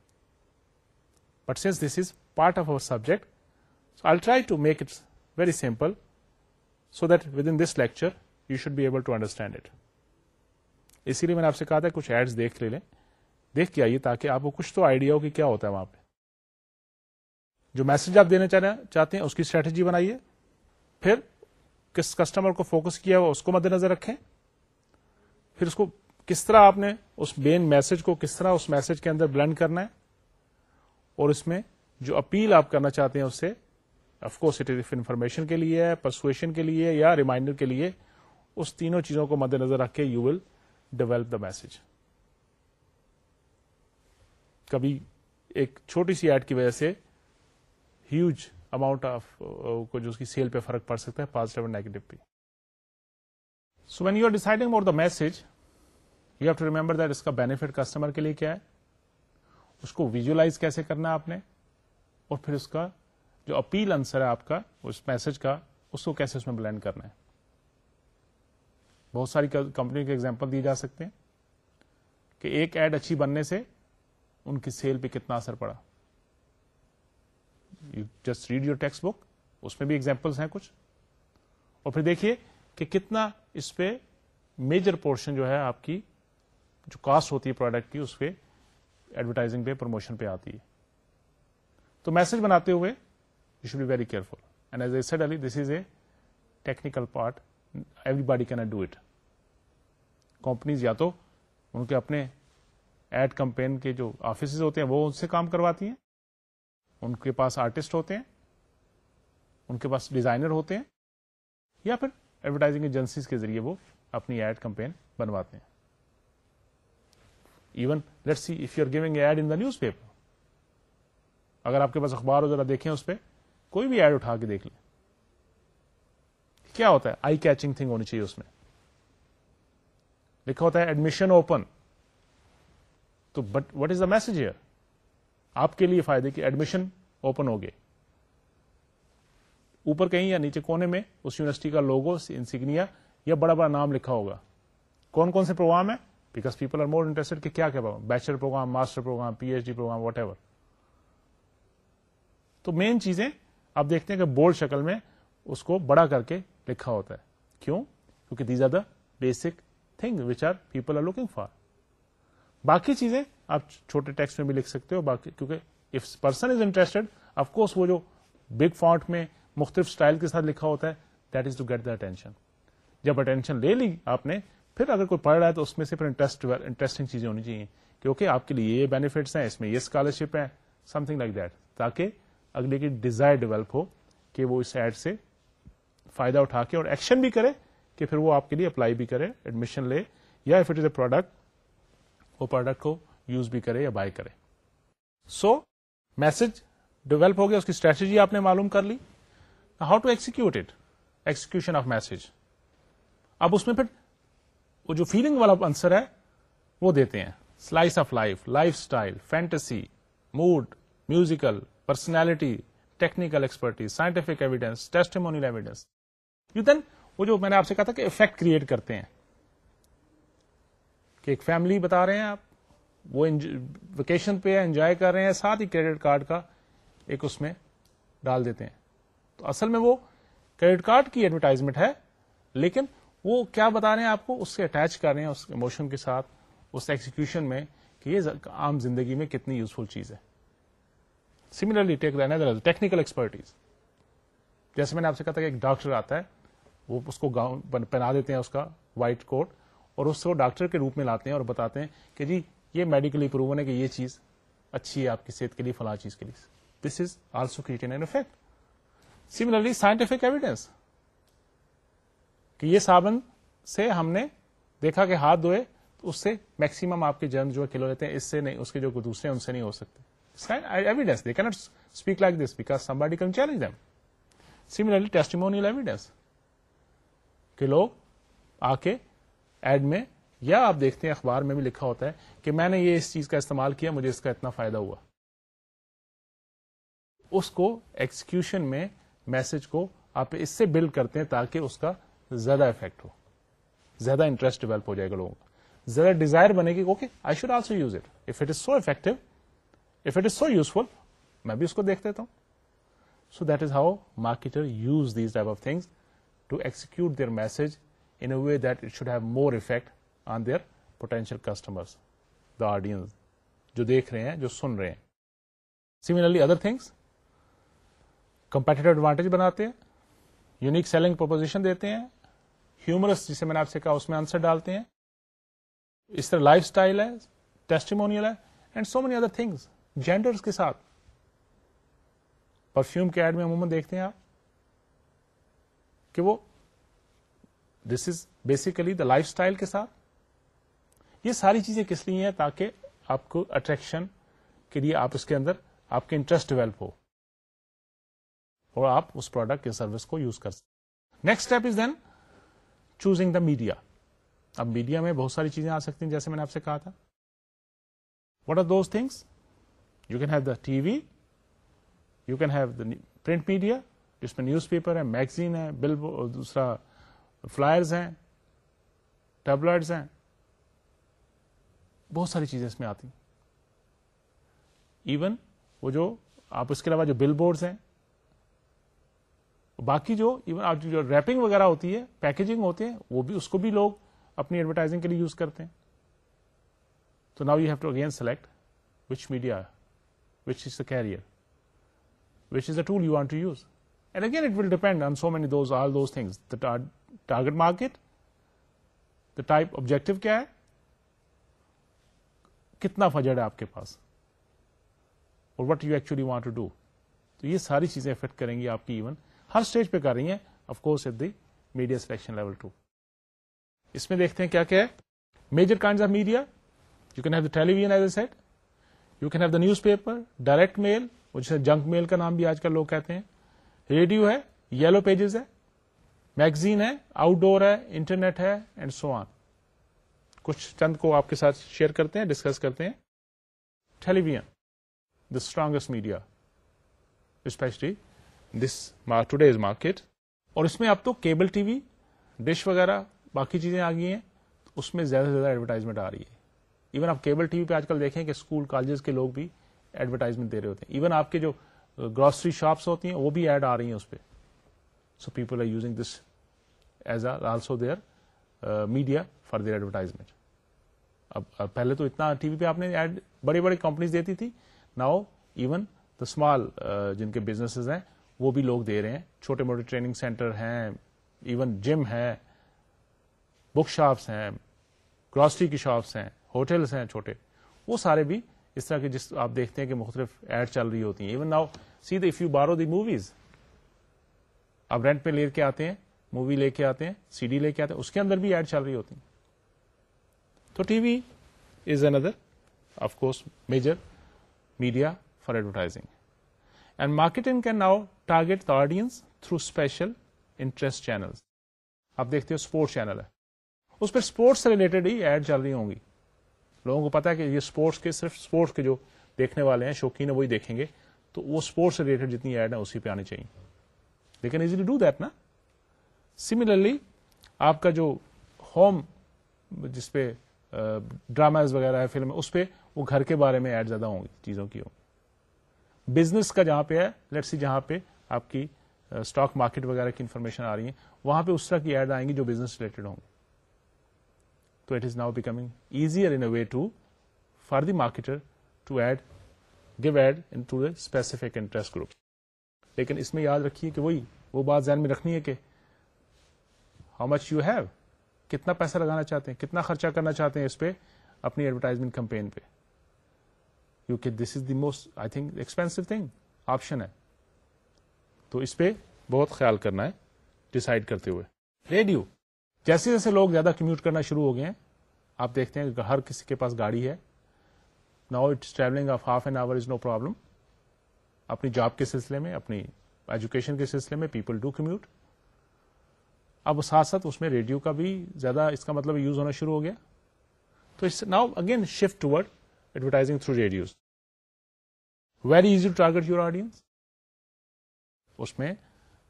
but since this is part of our subject so I try to make it very simple so that within this lecture you should be able to understand it اسی لیے میں نے آپ سے کہا تھا کچھ ads دیکھ لے لیں۔ دیکھ کے آئیے تاکہ آپ کو کچھ تو آئیڈیا ہو کہ کیا ہوتا ہے وہاں پہ۔ جو میسج آپ دینا چاہتے ہیں اس کی اسٹریٹجی بنائیے۔ پھر کس کسٹمر کو فوکس کیا ہوا، اس کو مد نظر رکھیں۔ پھر اس کو کس طرح آپ نے اس مین میسج کو کس طرح اس میسج کے اندر بلینڈ کرنا ہے۔ اور اس میں جو اپیل آپ کرنا چاہتے ہیں، اس سے کورس اٹ از انفارمیشن کے لیے پرسویشن کے لیے یا ریمائنڈر کے لیے اس تینوں چیزوں کو مد نظر رکھ کے you will develop the message کبھی ایک چھوٹی سی ایڈ کی وجہ سے ہیوج اماؤنٹ آف uh, کو جو اس کی سیل پہ فرق پڑ سکتا ہے پازیٹو اور نیگیٹو پہ so when you are deciding more the message you have to remember that اس کا بینیفٹ کسٹمر کے لیے کیا ہے؟ اس کو ویژلائز کیسے کرنا ہے آپ نے؟ اور پھر اس کا جو اپیل آنسر ہے آپ کا، اس میسج کا، اس کو کیسے اس میں بلینڈ کرنا ہے؟ بہت ساری کمپنی کے ایگزامپل دیے جا سکتے ہیں کہ ایک ایڈ اچھی بننے سے ان کی سیل پہ کتنا اثر پڑا۔ You just read your textbook اس میں بھی ایگزامپلس ہیں کچھ۔ اور پھر دیکھیے کہ کتنا اس پہ میجر پورشن جو ہے آپ کی، جو کاسٹ ہوتی ہے پروڈکٹ کی، اس پہ ایڈورٹائزنگ پہ پروموشن پہ آتی ہے۔ تو میسج بناتے ہوئے you should be very careful and as I said earlier this is a technical part everybody can do it companies یا تو ان کے اپنے ایڈ کمپین کے جو آفیسز ہوتے ہیں، وہ ان سے کام کرواتی ہیں۔ ان کے پاس آرٹسٹ ہوتے ہیں، ان کے پاس ڈیزائنر ہوتے ہیں، یا پھر ایڈورٹائزنگ ایجنسیز کے ذریعے وہ اپنی ایڈ کمپین بنواتے ہیں۔ Even let see if you are giving ad in the newspaper اگر آپ کے پاس اخبار ہو، ذرا دیکھیں اس پہ۔ کوئی بھی ایڈ اٹھا کے دیکھ لیں۔ کیا ہوتا ہے؟ آئی کیچنگ تھنگ ہونی چاہیے اس میں۔ لکھا ہوتا ہے ایڈمیشن اوپن تو but what is the message here آپ کے لیے فائدے کی ایڈمیشن اوپن ہو گئے اوپر کہیں یا نیچے کونے میں اس یونیورسٹی کا لوگو انسیگنیا یا بڑا بڑا نام لکھا ہوگا۔ کون کون سے پروگرام ہے because people are more interested کہ کیا کیا bachelor program master program P H D program whatever تو مین چیزیں آپ دیکھتے ہیں کہ بولڈ شکل میں اس کو بڑا کر کے لکھا ہوتا ہے۔ کیوں؟ کیونکہ these are the basic thing which are people are looking for باقی چیزیں آپ چھوٹے ٹیکسٹ میں بھی لکھ سکتے ہو، باقی کیونکہ if person is interested of course وہ جو بگ فونٹ میں مختلف اسٹائل کے ساتھ لکھا ہوتا ہے that is to get the attention جب اٹینشن لے لی آپ نے، پھر اگر کوئی پڑھ رہا ہے تو اس میں سے پھر انٹرسٹنگ چیزیں ہونی چاہیے، کیونکہ آپ کے لیے یہ بینیفٹس ہیں، اس میں یہ اسکالرشپ ہے سم تھنگ لائک دیٹ تاکہ اگلے کی ڈیزائر ڈیولپ ہو کہ وہ اس ایڈ سے فائدہ اٹھا کے اور ایکشن بھی کرے کہ پھر وہ آپ کے لیے اپلائی بھی کرے ایڈمیشن لے، یا if it is a product وہ پروڈکٹ کو یوز بھی کرے یا بائی کرے۔ سو میسج ڈیولپ ہو گیا، اس کی اسٹریٹجی آپ نے معلوم کر لی۔ How to execute it execution of message اب اس میں پھر وہ جو فیلنگ والا آنسر ہے، وہ دیتے ہیں۔ Slice of life lifestyle fantasy mood musical personality technical expertise scientific evidence testimonial evidence you then وہ جو میں نے آپ سے کہا تھا کہ افیکٹ کریٹ کرتے ہیں۔ کہ ایک فیملی بتا رہے ہیں آپ۔ وہ ویکیشن پہ انجوائے کر رہے ہیں، ساتھ ہی کریڈٹ کارڈ کا ایک اس میں ڈال دیتے ہیں۔ تو اصل میں وہ کریڈٹ کارڈ کی ایڈورٹائزمنٹ ہے، لیکن وہ کیا بتا رہے ہیں آپ کو؟ اس سے اٹیچ کر رہے ہیں اس اموشن کے ساتھ، اس ایکسیکیوشن میں کہ یہ عام زندگی میں کتنی یوزفل چیز ہے۔ سملرلی ٹیکنیکل ایکسپرٹیز جیسے میں نے آپ سے کہا تھا کہ ایک ڈاکٹر آتا ہے، وہ اس کو گاؤن پہنا دیتے ہیں اس کا وائٹ کوٹ اور اس کو ڈاکٹر کے روپ میں لاتے ہیں اور بتاتے ہیں کہ جی یہ میڈیکلی پروون ہے کہ یہ چیز اچھی ہے آپ کی صحت کے لیے، فلاں چیز کے لیے۔ This is also creating an effect similarly scientific evidence کہ یہ صابن سے ہم نے دیکھا کہ ہاتھ دھوئے تو اس سے میکسیمم آپ کے جرم جو کلو لیتے ہیں، اس سے نہیں، اس کے جو دوسرے ان سے نہیں ہو سکتے۔ Evidence they can't speak like this because somebody can challenge them similarly testimonial evidence کہ لوگ آ کے ایڈ میں یا آپ دیکھتے ہیں، اخبار میں بھی لکھا ہوتا ہے کہ میں نے یہ اس چیز کا استعمال کیا، مجھے اس کا اتنا فائدہ ہوا۔ اس کو ایکسیکیوشن میں میسج کو آپ اس سے بلڈ کرتے ہیں تاکہ اس کا زیادہ افیکٹ ہو۔ زیادہ انٹرسٹ ڈیولپ ہو جائے گا لوگوں کا زیادہ ڈیزائر بنے گی okay I should also use it if it is so effective if it is so useful میں بھی اس کو دیکھ دیتا ہوں۔ So that is how marketer use these type of things to execute their message in a way that it should have more effect on their potential customers the audience جو دیکھ رہے ہیں، جو سن رہے ہیں. Similarly other things competitive advantage بناتے ہیں یونیک سیلنگ پرپوزیشن دیتے ہیں ہیومرس جسے میں نے آپ سے کہا، اس میں آنسر ڈالتے ہیں. اس طرح لائف اسٹائل ہے ٹیسٹیمونیل ہے and so many other things gender کے ساتھ. پرفیوم کے ایڈ میں عموماً دیکھتے ہیں آپ کہ وہ this is basically the lifestyle کے ساتھ یہ ساری چیزیں کس لیے ہیں تاکہ آپ کو اٹریکشن کے لیے آپ اس کے اندر آپ کے انٹرسٹ ڈیولپ ہو اور آپ اس پروڈکٹ یا سروس کو یوز کر سکتے next step is then choosing the media اب میڈیا میں بہت ساری چیزیں آ سکتی ہیں، جیسے میں نے آپ سے کہا تھا۔ What are those things you can have the T V you can have the print media جس میں نیوز پیپر ہے میگزین ہے بل دوسرا فلائرز ہیں ٹیبلٹس ہیں۔ بہت ساری چیزیں اس میں آتی ایون وہ جو آپ اس کے علاوہ جو بل بورڈز ہیں، باقی جو ایون آپ جو ریپنگ وغیرہ ہوتی ہے پیکجنگ ہوتے ہیں، وہ بھی اس کو بھی لوگ اپنی ایڈورٹائزنگ کے لیے یوز کرتے ہیں۔ تو now you have to again select which media which is the carrier which is the tool you want to use and again it will depend on so many those all those things target market the type objective کیا ہے کتنا فجر ہے آپ کے پاس؟ اور what you actually want to do تو یہ ساری چیزیں افیکٹ کریں گی آپ کی ایون ہر اسٹیج پہ کر رہی ہیں. Of course at the media selection level to اس میں دیکھتے ہیں کیا کیا ہے. Major kind of media you can have the television as a set you can have the newspaper direct mail جسے جنک میل کا نام بھی آج کل لوگ کہتے ہیں. ریڈیو ہے. یلو پیجز ہے. میگزین ہے. آؤٹ ڈور ہے. انٹرنیٹ ہے. اینڈ سو آن کچھ چند کو آپ کے ساتھ شیئر کرتے ہیں ڈسکس کرتے ہیں. Television the strongest media especially this today's market اور اس میں اب تو کیبل ٹی وی ڈش وغیرہ، باقی چیزیں آ گئی ہیں. اس میں زیادہ سے زیادہ ایڈورٹائزمنٹ آ رہی ہے. ایون آپ کیبل ٹی وی پہ آج کل دیکھیں کہ اسکول کالجز کے لوگ بھی ایڈورٹائزمنٹ دے رہے ہوتے ہیں. ایون آپ کے جو گروسری شاپس ہوتی ہیں، وہ بھی ایڈ آ رہی ہیں اس پہ. So people are using this as also their media for their advertisement اب پہلے تو اتنا ٹی وی پہ آپ نے ایڈ بڑی بڑی کمپنیز دیتی تھی ناؤ ایون دا اسمال جن کے بزنس ہیں، وہ بھی لوگ دے رہے ہیں۔ چھوٹے موٹے ٹریننگ سینٹر ہیں ایون جم ہے بک شاپس ہیں گروسری کی شاپس ہیں ہوٹلس ہیں چھوٹے۔ وہ سارے بھی اس طرح کے جس آپ دیکھتے ہیں کہ مختلف ایڈ چل رہی ہوتی ہیں۔ Even now see the if you borrow the movies آپ رینٹ پہ لے کے آتے ہیں مووی لے کے آتے ہیں سی ڈی لے کے آتے ہیں، اس کے اندر بھی ایڈ چل رہی ہوتی ہیں۔ تو T V is another of course major media for advertising and marketing can now target the audience through special interest channel آپ دیکھتے ہو اسپورٹس چینل ہے۔ اس پہ اسپورٹس سے ریلیٹڈ ہی ایڈ چل رہی ہوں گی۔ لوگوں کو پتا ہے کہ یہ اسپورٹس کے صرف اسپورٹس کے جو دیکھنے والے ہیں، شوقین وہی دیکھیں گے۔ تو وہ اسپورٹس سے ریلیٹڈ جتنی ایڈ ہیں، اسی پہ آنی چاہیے۔ لیکن ایزیلی ڈو دیٹ نا۔ سملرلی آپ کا جو ہوم جس پہ ڈراماز وغیرہ ہے فلم اس پہ وہ گھر کے بارے میں ایڈ زیادہ ہوں گی، چیزوں کی ہوں بزنس کا جہاں پہ ہے لیٹ سی جہاں پہ آپ کی اسٹاک مارکیٹ وغیرہ کی انفارمیشن آ رہی ہے وہاں پہ اس طرح کی ایڈ آئیں گی جو بزنس ریلیٹڈ ہوں گی۔ تو it is now becoming easier in a way to for the marketer to ad give ad in to the specific interest group لیکن اس میں یاد رکھیے کہ وہی، وہ بات ذہن میں رکھنی ہے کہ ہاؤ مچ یو ہیو کتنا پیسہ لگانا چاہتے ہیں، کتنا خرچہ کرنا چاہتے ہیں اس پہ، اپنی ایڈورٹائزمنٹ کمپین پہ۔ کیونکہ this is the most I think expensive thing option ہے۔ تو اس پہ بہت خیال کرنا ہے ڈسائڈ کرتے ہوئے۔ ریڈیو جیسے جیسے لوگ زیادہ کمیوٹ کرنا شروع ہو گئے ہیں، آپ دیکھتے ہیں کہ ہر کسی کے پاس گاڑی ہے۔ Now it's travelling of half an hour is no problem اپنی جاب کے سلسلے میں، اپنی ایجوکیشن کے سلسلے میں پیپل ڈو کمیوٹ اب ساتھ ساتھ اس میں ریڈیو کا بھی زیادہ اس کا مطلب یوز ہونا شروع ہو گیا۔ تو now again shift ٹوڈ advertising through radios very easy to target your audience اس میں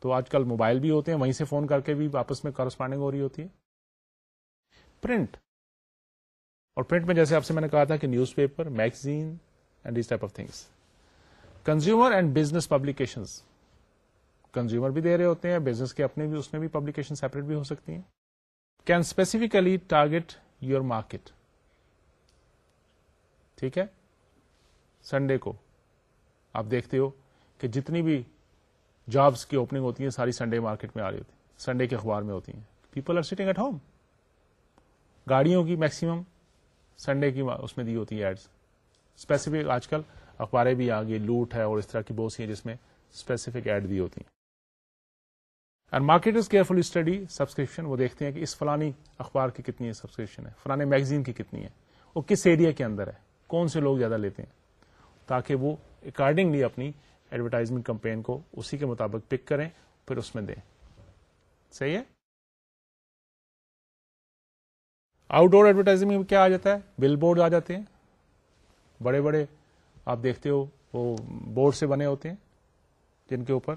تو آج کل موبائل بھی ہوتے ہیں، وہیں سے فون کر کے بھی واپس میں کارسپانڈنگ ہو رہی ہوتی ہے۔ پرنٹ اور پرنٹ میں جیسے آپ سے میں نے کہا تھا کہ newspaper magazine and these type of things consumer and business publication consumer بھی دے رہے ہوتے ہیں بزنس کے اپنے بھی، اس میں بھی پبلیکیشن سیپریٹ بھی ہو سکتی ہیں. Can specifically target your market ٹھیک ہے؟ سنڈے کو آپ دیکھتے ہو کہ جتنی بھی جابس کی اوپننگ ہوتی ہیں، ساری سنڈے مارکیٹ میں آ رہی ہوتی ہیں. سنڈے کے اخبار میں ہوتی ہیں. People are sitting at home گاڑیوں کی میکسیمم سنڈے کی اس میں دی ہوتی ہے ایڈس اسپیسیفک آج کل اخباریں بھی آ گئی لوٹ ہے اور اس طرح کی بہت سی ہیں جس میں اسپیسیفک ایڈ دی ہوتی ہیں. And market is careful study subscription وہ دیکھتے ہیں کہ اس فلانی اخبار کی کتنی ہے سبسکرپشن ہے، فلانے میگزین کی کتنی ہے، وہ کس ایریا کے اندر ہے، کون سے لوگ زیادہ لیتے ہیں، تاکہ وہ اکارڈنگلی اپنی ایڈورٹائزمنٹ کمپین کو اسی کے مطابق پک کریں، پھر اس میں دیں۔ صحیح ہے؟ آؤٹ ڈور ایڈورٹائزنگ میں کیا آ جاتا ہے؟ بل بورڈ آ جاتے ہیں۔ بڑے بڑے آپ دیکھتے ہو، وہ بورڈ سے بنے ہوتے ہیں، جن کے اوپر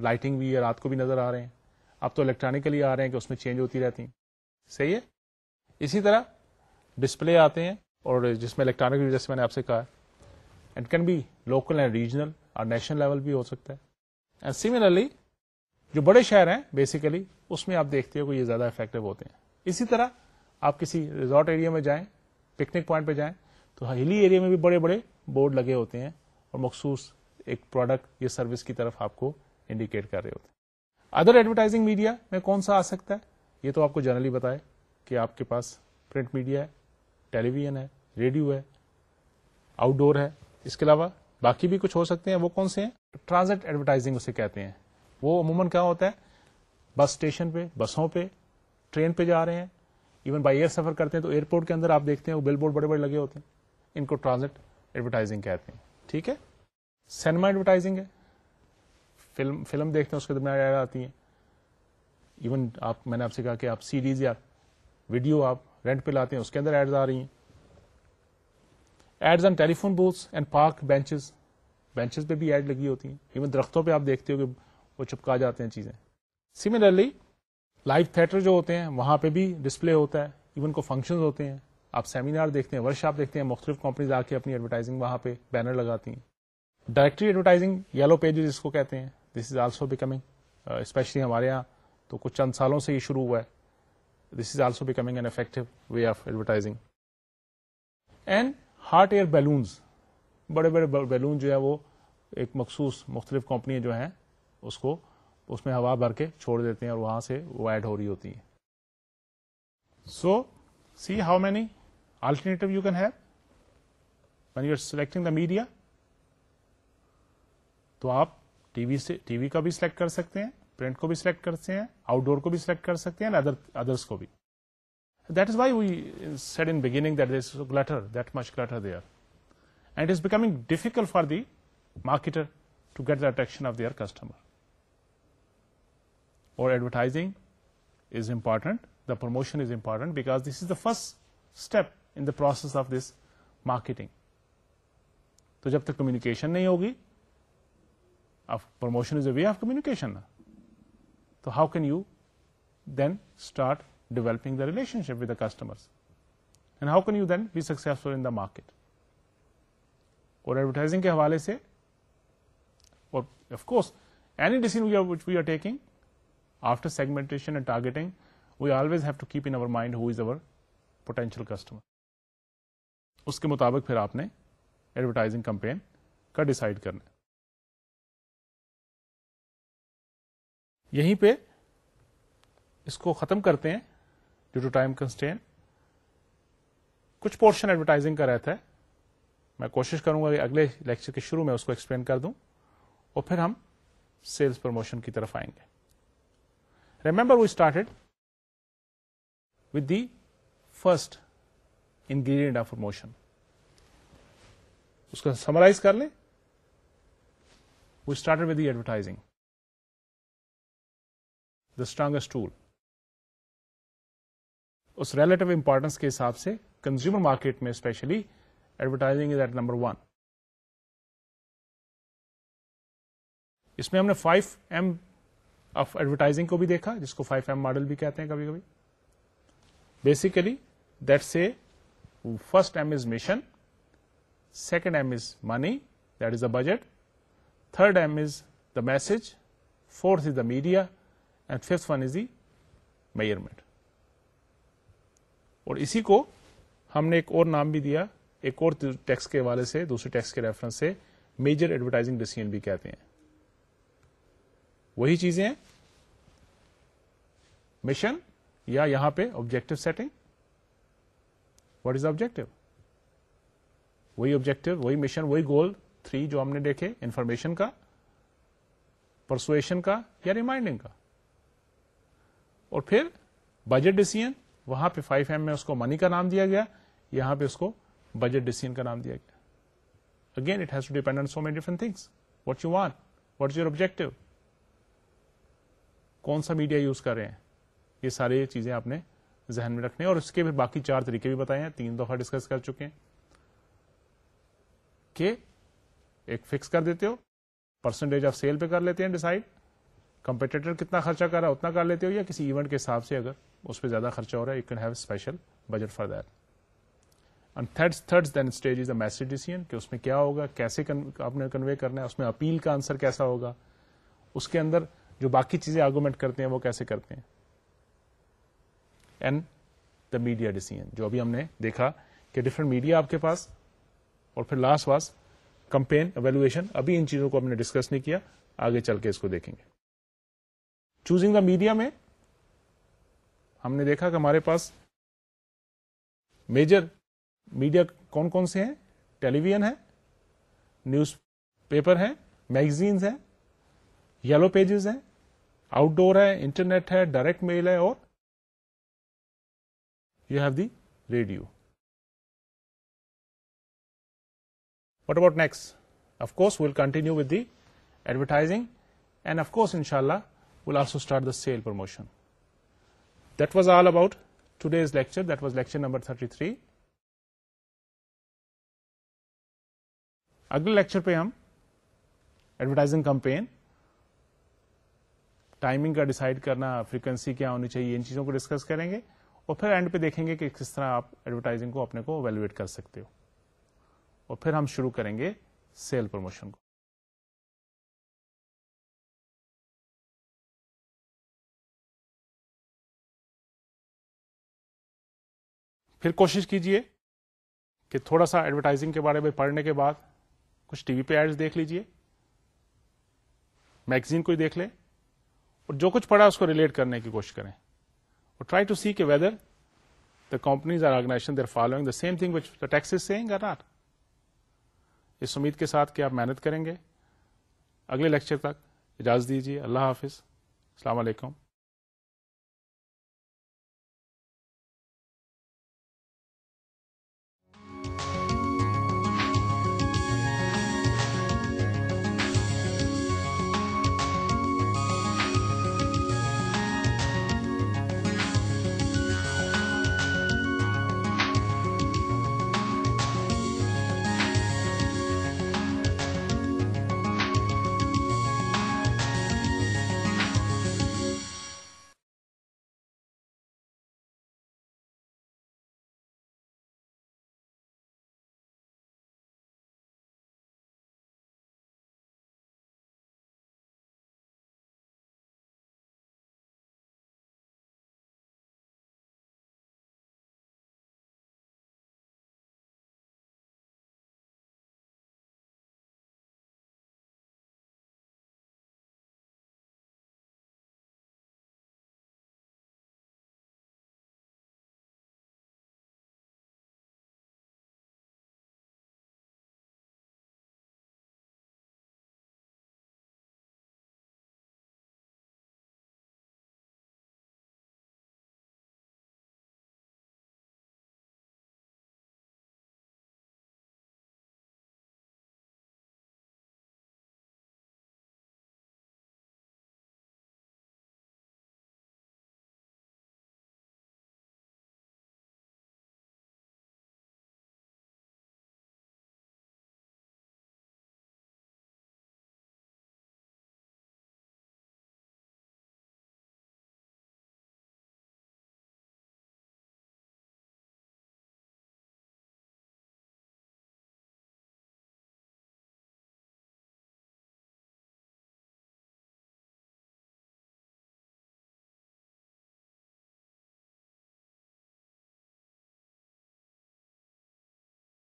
لائٹنگ بھی ہے، رات کو بھی نظر آ رہے ہیں۔ اب تو الیکٹرانکلی آ رہے ہیں کہ اس میں چینج ہوتی رہتی ہیں۔ صحیح ہے؟ اسی طرح ڈسپلے آتے ہیں اور جس میں الیکٹرانک جیسے میں نے آپ سے کہا and can be local and regional اور نیشنل لیول بھی ہو سکتا ہے۔ اینڈ سملرلی جو بڑے شہر ہیں بیسیکلی اس میں آپ دیکھتے ہو کہ یہ زیادہ افیکٹو ہوتے ہیں۔ اسی طرح آپ کسی ریزورٹ ایریا میں جائیں پکنک پوائنٹ پہ جائیں، تو ہلی ایریا میں بھی بڑے بڑے بورڈ لگے ہوتے ہیں اور مخصوص ایک پروڈکٹ یا سروس کی طرف آپ کو انڈیکیٹ کر رہے ہوتے ہیں۔ ادر ایڈورٹائزنگ میڈیا میں کون سا آ سکتا ہے؟ یہ تو آپ کو جنرلی بتائے کہ آپ کے پاس پرنٹ میڈیا ہے ٹیلی ویژن ہے ریڈیو ہے آؤٹ ڈور ہے. اس کے علاوہ باقی بھی کچھ ہو سکتے ہیں، وہ کون سے ہیں؟ ٹرانزٹ ایڈورٹائزنگ اسے کہتے ہیں۔ وہ عموماً کیا ہوتا ہے؟ بس اسٹیشن پہ، بسوں پہ ٹرین پہ جا رہے ہیں۔ ایون بائی ایئر سفر کرتے ہیں تو ایئرپورٹ کے اندر آپ دیکھتے ہیں وہ بل بورڈ بڑے بڑے لگے ہوتے ہیں۔ ان کو ٹرانزٹ ایڈورٹائزنگ کہتے ہیں۔ ٹھیک ہے؟ سینما ایڈورٹائزنگ ہے۔ فلم فلم دیکھتے ہیں، اس کے درمیان ایڈ آتی ہیں۔ ایون آپ، میں نے آپ سے کہا کہ آپ سیریز یا ویڈیو آپ رینٹ پہ لاتے ہیں، اس کے اندر ایڈز آ رہی ہیں۔ Ads on telephone booth and park benches benches پہ بھی ایڈ لگی ہوتی ہیں۔ ایون درختوں پہ آپ دیکھتے ہو کہ وہ چپکا جاتے ہیں چیزیں۔ سملرلی لائف تھیٹر جو ہوتے ہیں، وہاں پہ بھی ڈسپلے ہوتا ہے۔ ایون کو فنکشن ہوتے ہیں۔ آپ سیمینار دیکھتے ہیں ورک شاپ دیکھتے ہیں، مختلف کمپنیز آ کے اپنی ایڈورٹائزنگ وہاں پہ بینر لگاتی ہیں۔ ڈائریکٹری ایڈورٹائزنگ یلو پیجز اس کو کہتے ہیں۔ This is also becoming especially ہمارے یہاں تو کچھ چند سالوں سے یہ شروع ہوا ہے۔ This is also becoming an effective way of advertising and hot air balloons بڑے بڑے بیلون جو ہے وہ ایک مخصوص مختلف کمپنیاں جو ہیں، اس کو اس میں ہوا بھر کے چھوڑ دیتے ہیں اور وہاں سے وہ ایڈ ہو رہی ہوتی ہیں۔ So see how many alternative you can have when you are selecting the media تو آپ ٹی وی سے ٹی وی کا بھی سلیکٹ کر سکتے ہیں پرنٹ کو بھی سلیکٹ کر سکتے ہیں آؤٹ ڈور کو بھی سلیکٹ کر سکتے ہیں ادرس کو بھی۔ That is why we said in beginning that glitter that much glitter there and is becoming difficult for the marketer to get the attraction of their customer اور advertising is important the promotion is important because this is the first step in the process of this marketing تو جب تک communication نہیں ہوگی promotion is a way of communication تو how can you then start developing the relationship with the customer and how can you then be successful in the market اور advertising کے حوالے سے اور of course any decision we are taking after segmentation and targeting we always have to keep in mind who is our potential customer اس کے مطابق پھر آپ نے ایڈورٹائزنگ کمپین کا ڈسائڈ کرنا یہیں پہ اس کو ختم کرتے ہیں ڈیو ٹو ٹائم کنسٹین کچھ پورشن ایڈورٹائزنگ کا رہتا ہے. میں کوشش کروں گا کہ اگلے لیکچر کے شروع میں اس کو ایکسپلین کر دوں اور پھر ہم سیلس پروموشن کی طرف آئیں گے. Remember we started with the first ingredient of promotion اس کو سمرائز کر لیں. We started with the advertising the strongest tool us relative importance کے حساب سے کنزیومر مارکیٹ میں especially advertising is at number one اس میں ہم نے فائیو ایم آف ایڈورٹائزنگ کو بھی دیکھا، جس کو فائیو ایم ماڈل بھی کہتے ہیں کبھی کبھی۔ بیسیکلی دیٹ سے first M is mission second M is money that is the budget third M is the message fourth is the media and fifth one is the measurement اور اسی کو ہم نے ایک اور نام بھی دیا، ایک اور ٹیکس کے حوالے سے، دوسرے ٹیکس کے ریفرنس سے میجر ایڈورٹائزنگ ڈیسیزن بھی کہتے ہیں۔ وہی چیزیں مشن یا یہاں پہ objective setting what is objective وہی آبجیکٹو وہی مشن وہی گول تھری جو ہم نے دیکھے انفارمیشن کا پرسویشن کا یا ریمائنڈنگ کا۔ اور پھر بجٹ ڈیسیزن وہاں پہ فائیو ایم میں اس کو منی کا نام دیا گیا، یہاں پہ اس کو بجٹ ڈیسیزن کا نام دیا گیا۔ Again it has to depend so many different things what you want what is your objective کون سا میڈیا یوز کر رہے ہیں؟ یہ ساری چیزیں آپ نے ذہن میں رکھنے اور اس کے پھر باقی چار طریقے بھی بتائے ہیں، تین دفعہ ڈسکس کر چکے ہیں۔ کہ ایک فکس کر دیتے ہو پرسنٹیج آف سیل پہ کر لیتے ہیں ڈسائڈ کمپیٹیٹر کتنا خرچہ کر رہا ہے اتنا کر لیتے ہو یا کسی ایونٹ کے حساب سے اگر اس پہ زیادہ خرچہ ہو رہا ہے you can have special budget for that and third then stage is a message decision کہ اس میں کیا ہوگا، کیسے آپ نے کنوے کرنا ہے، اس میں اپیل کا آنسر کیسا ہوگا؟ اس کے اندر جو باقی چیزیں آرگومنٹ کرتے ہیں وہ کیسے کرتے ہیں؟ اینڈ دا میڈیا ڈیسیزن جو ابھی ہم نے دیکھا کہ ڈفرنٹ میڈیا آپ کے پاس اور پھر لاسٹ واس کمپین اویلویشن ابھی ان چیزوں کو ہم نے ڈسکس نہیں کیا، آگے چل کے اس کو دیکھیں گے۔ چوزنگ دا میڈیا میں، ہم نے دیکھا کہ ہمارے پاس میجر میڈیا کون کون سے ہیں؟ ٹیلی ویژن ہے، نیوز پیپر ہے میگزینس ہیں، یلو پیجز ہیں، آؤٹ ڈور ہے، انٹرنیٹ ہے، ڈائریکٹ میل ہے اور you have the radio what about next of course will continue with the advertising and of course ان شاء اللہ will also start the sale promotion that was all about today's lecture that was lecture number thirty three اگلے lecture پہ ہم advertising campaign timing کا decide کرنا frequency کیا ہونی چاہیے ان چیزوں کو ڈسکس کریں گے اور پھر اینڈ پہ دیکھیں گے کہ کس طرح آپ ایڈورٹائزنگ کو اپنے کو ویلویٹ کر سکتے ہو اور پھر ہم شروع کریں گے سیل پروموشن کو پھر کوشش کیجیے کہ تھوڑا سا ایڈورٹائزنگ کے بارے میں پڑھنے کے بعد کچھ ٹی وی پہ ایڈز دیکھ لیجیے میگزین کو دیکھ لیں، اور جو کچھ پڑھا اس کو ریلیٹ کرنے کی کوشش کریں۔ اور ٹرائی ٹو سی کہ whether the companies are organization they're following the same thing which the text saying or not اس امید کے ساتھ کہ آپ محنت کریں گے۔ اگلے لیکچر تک اجازت دیجیے اللہ حافظ۔ السلام علیکم۔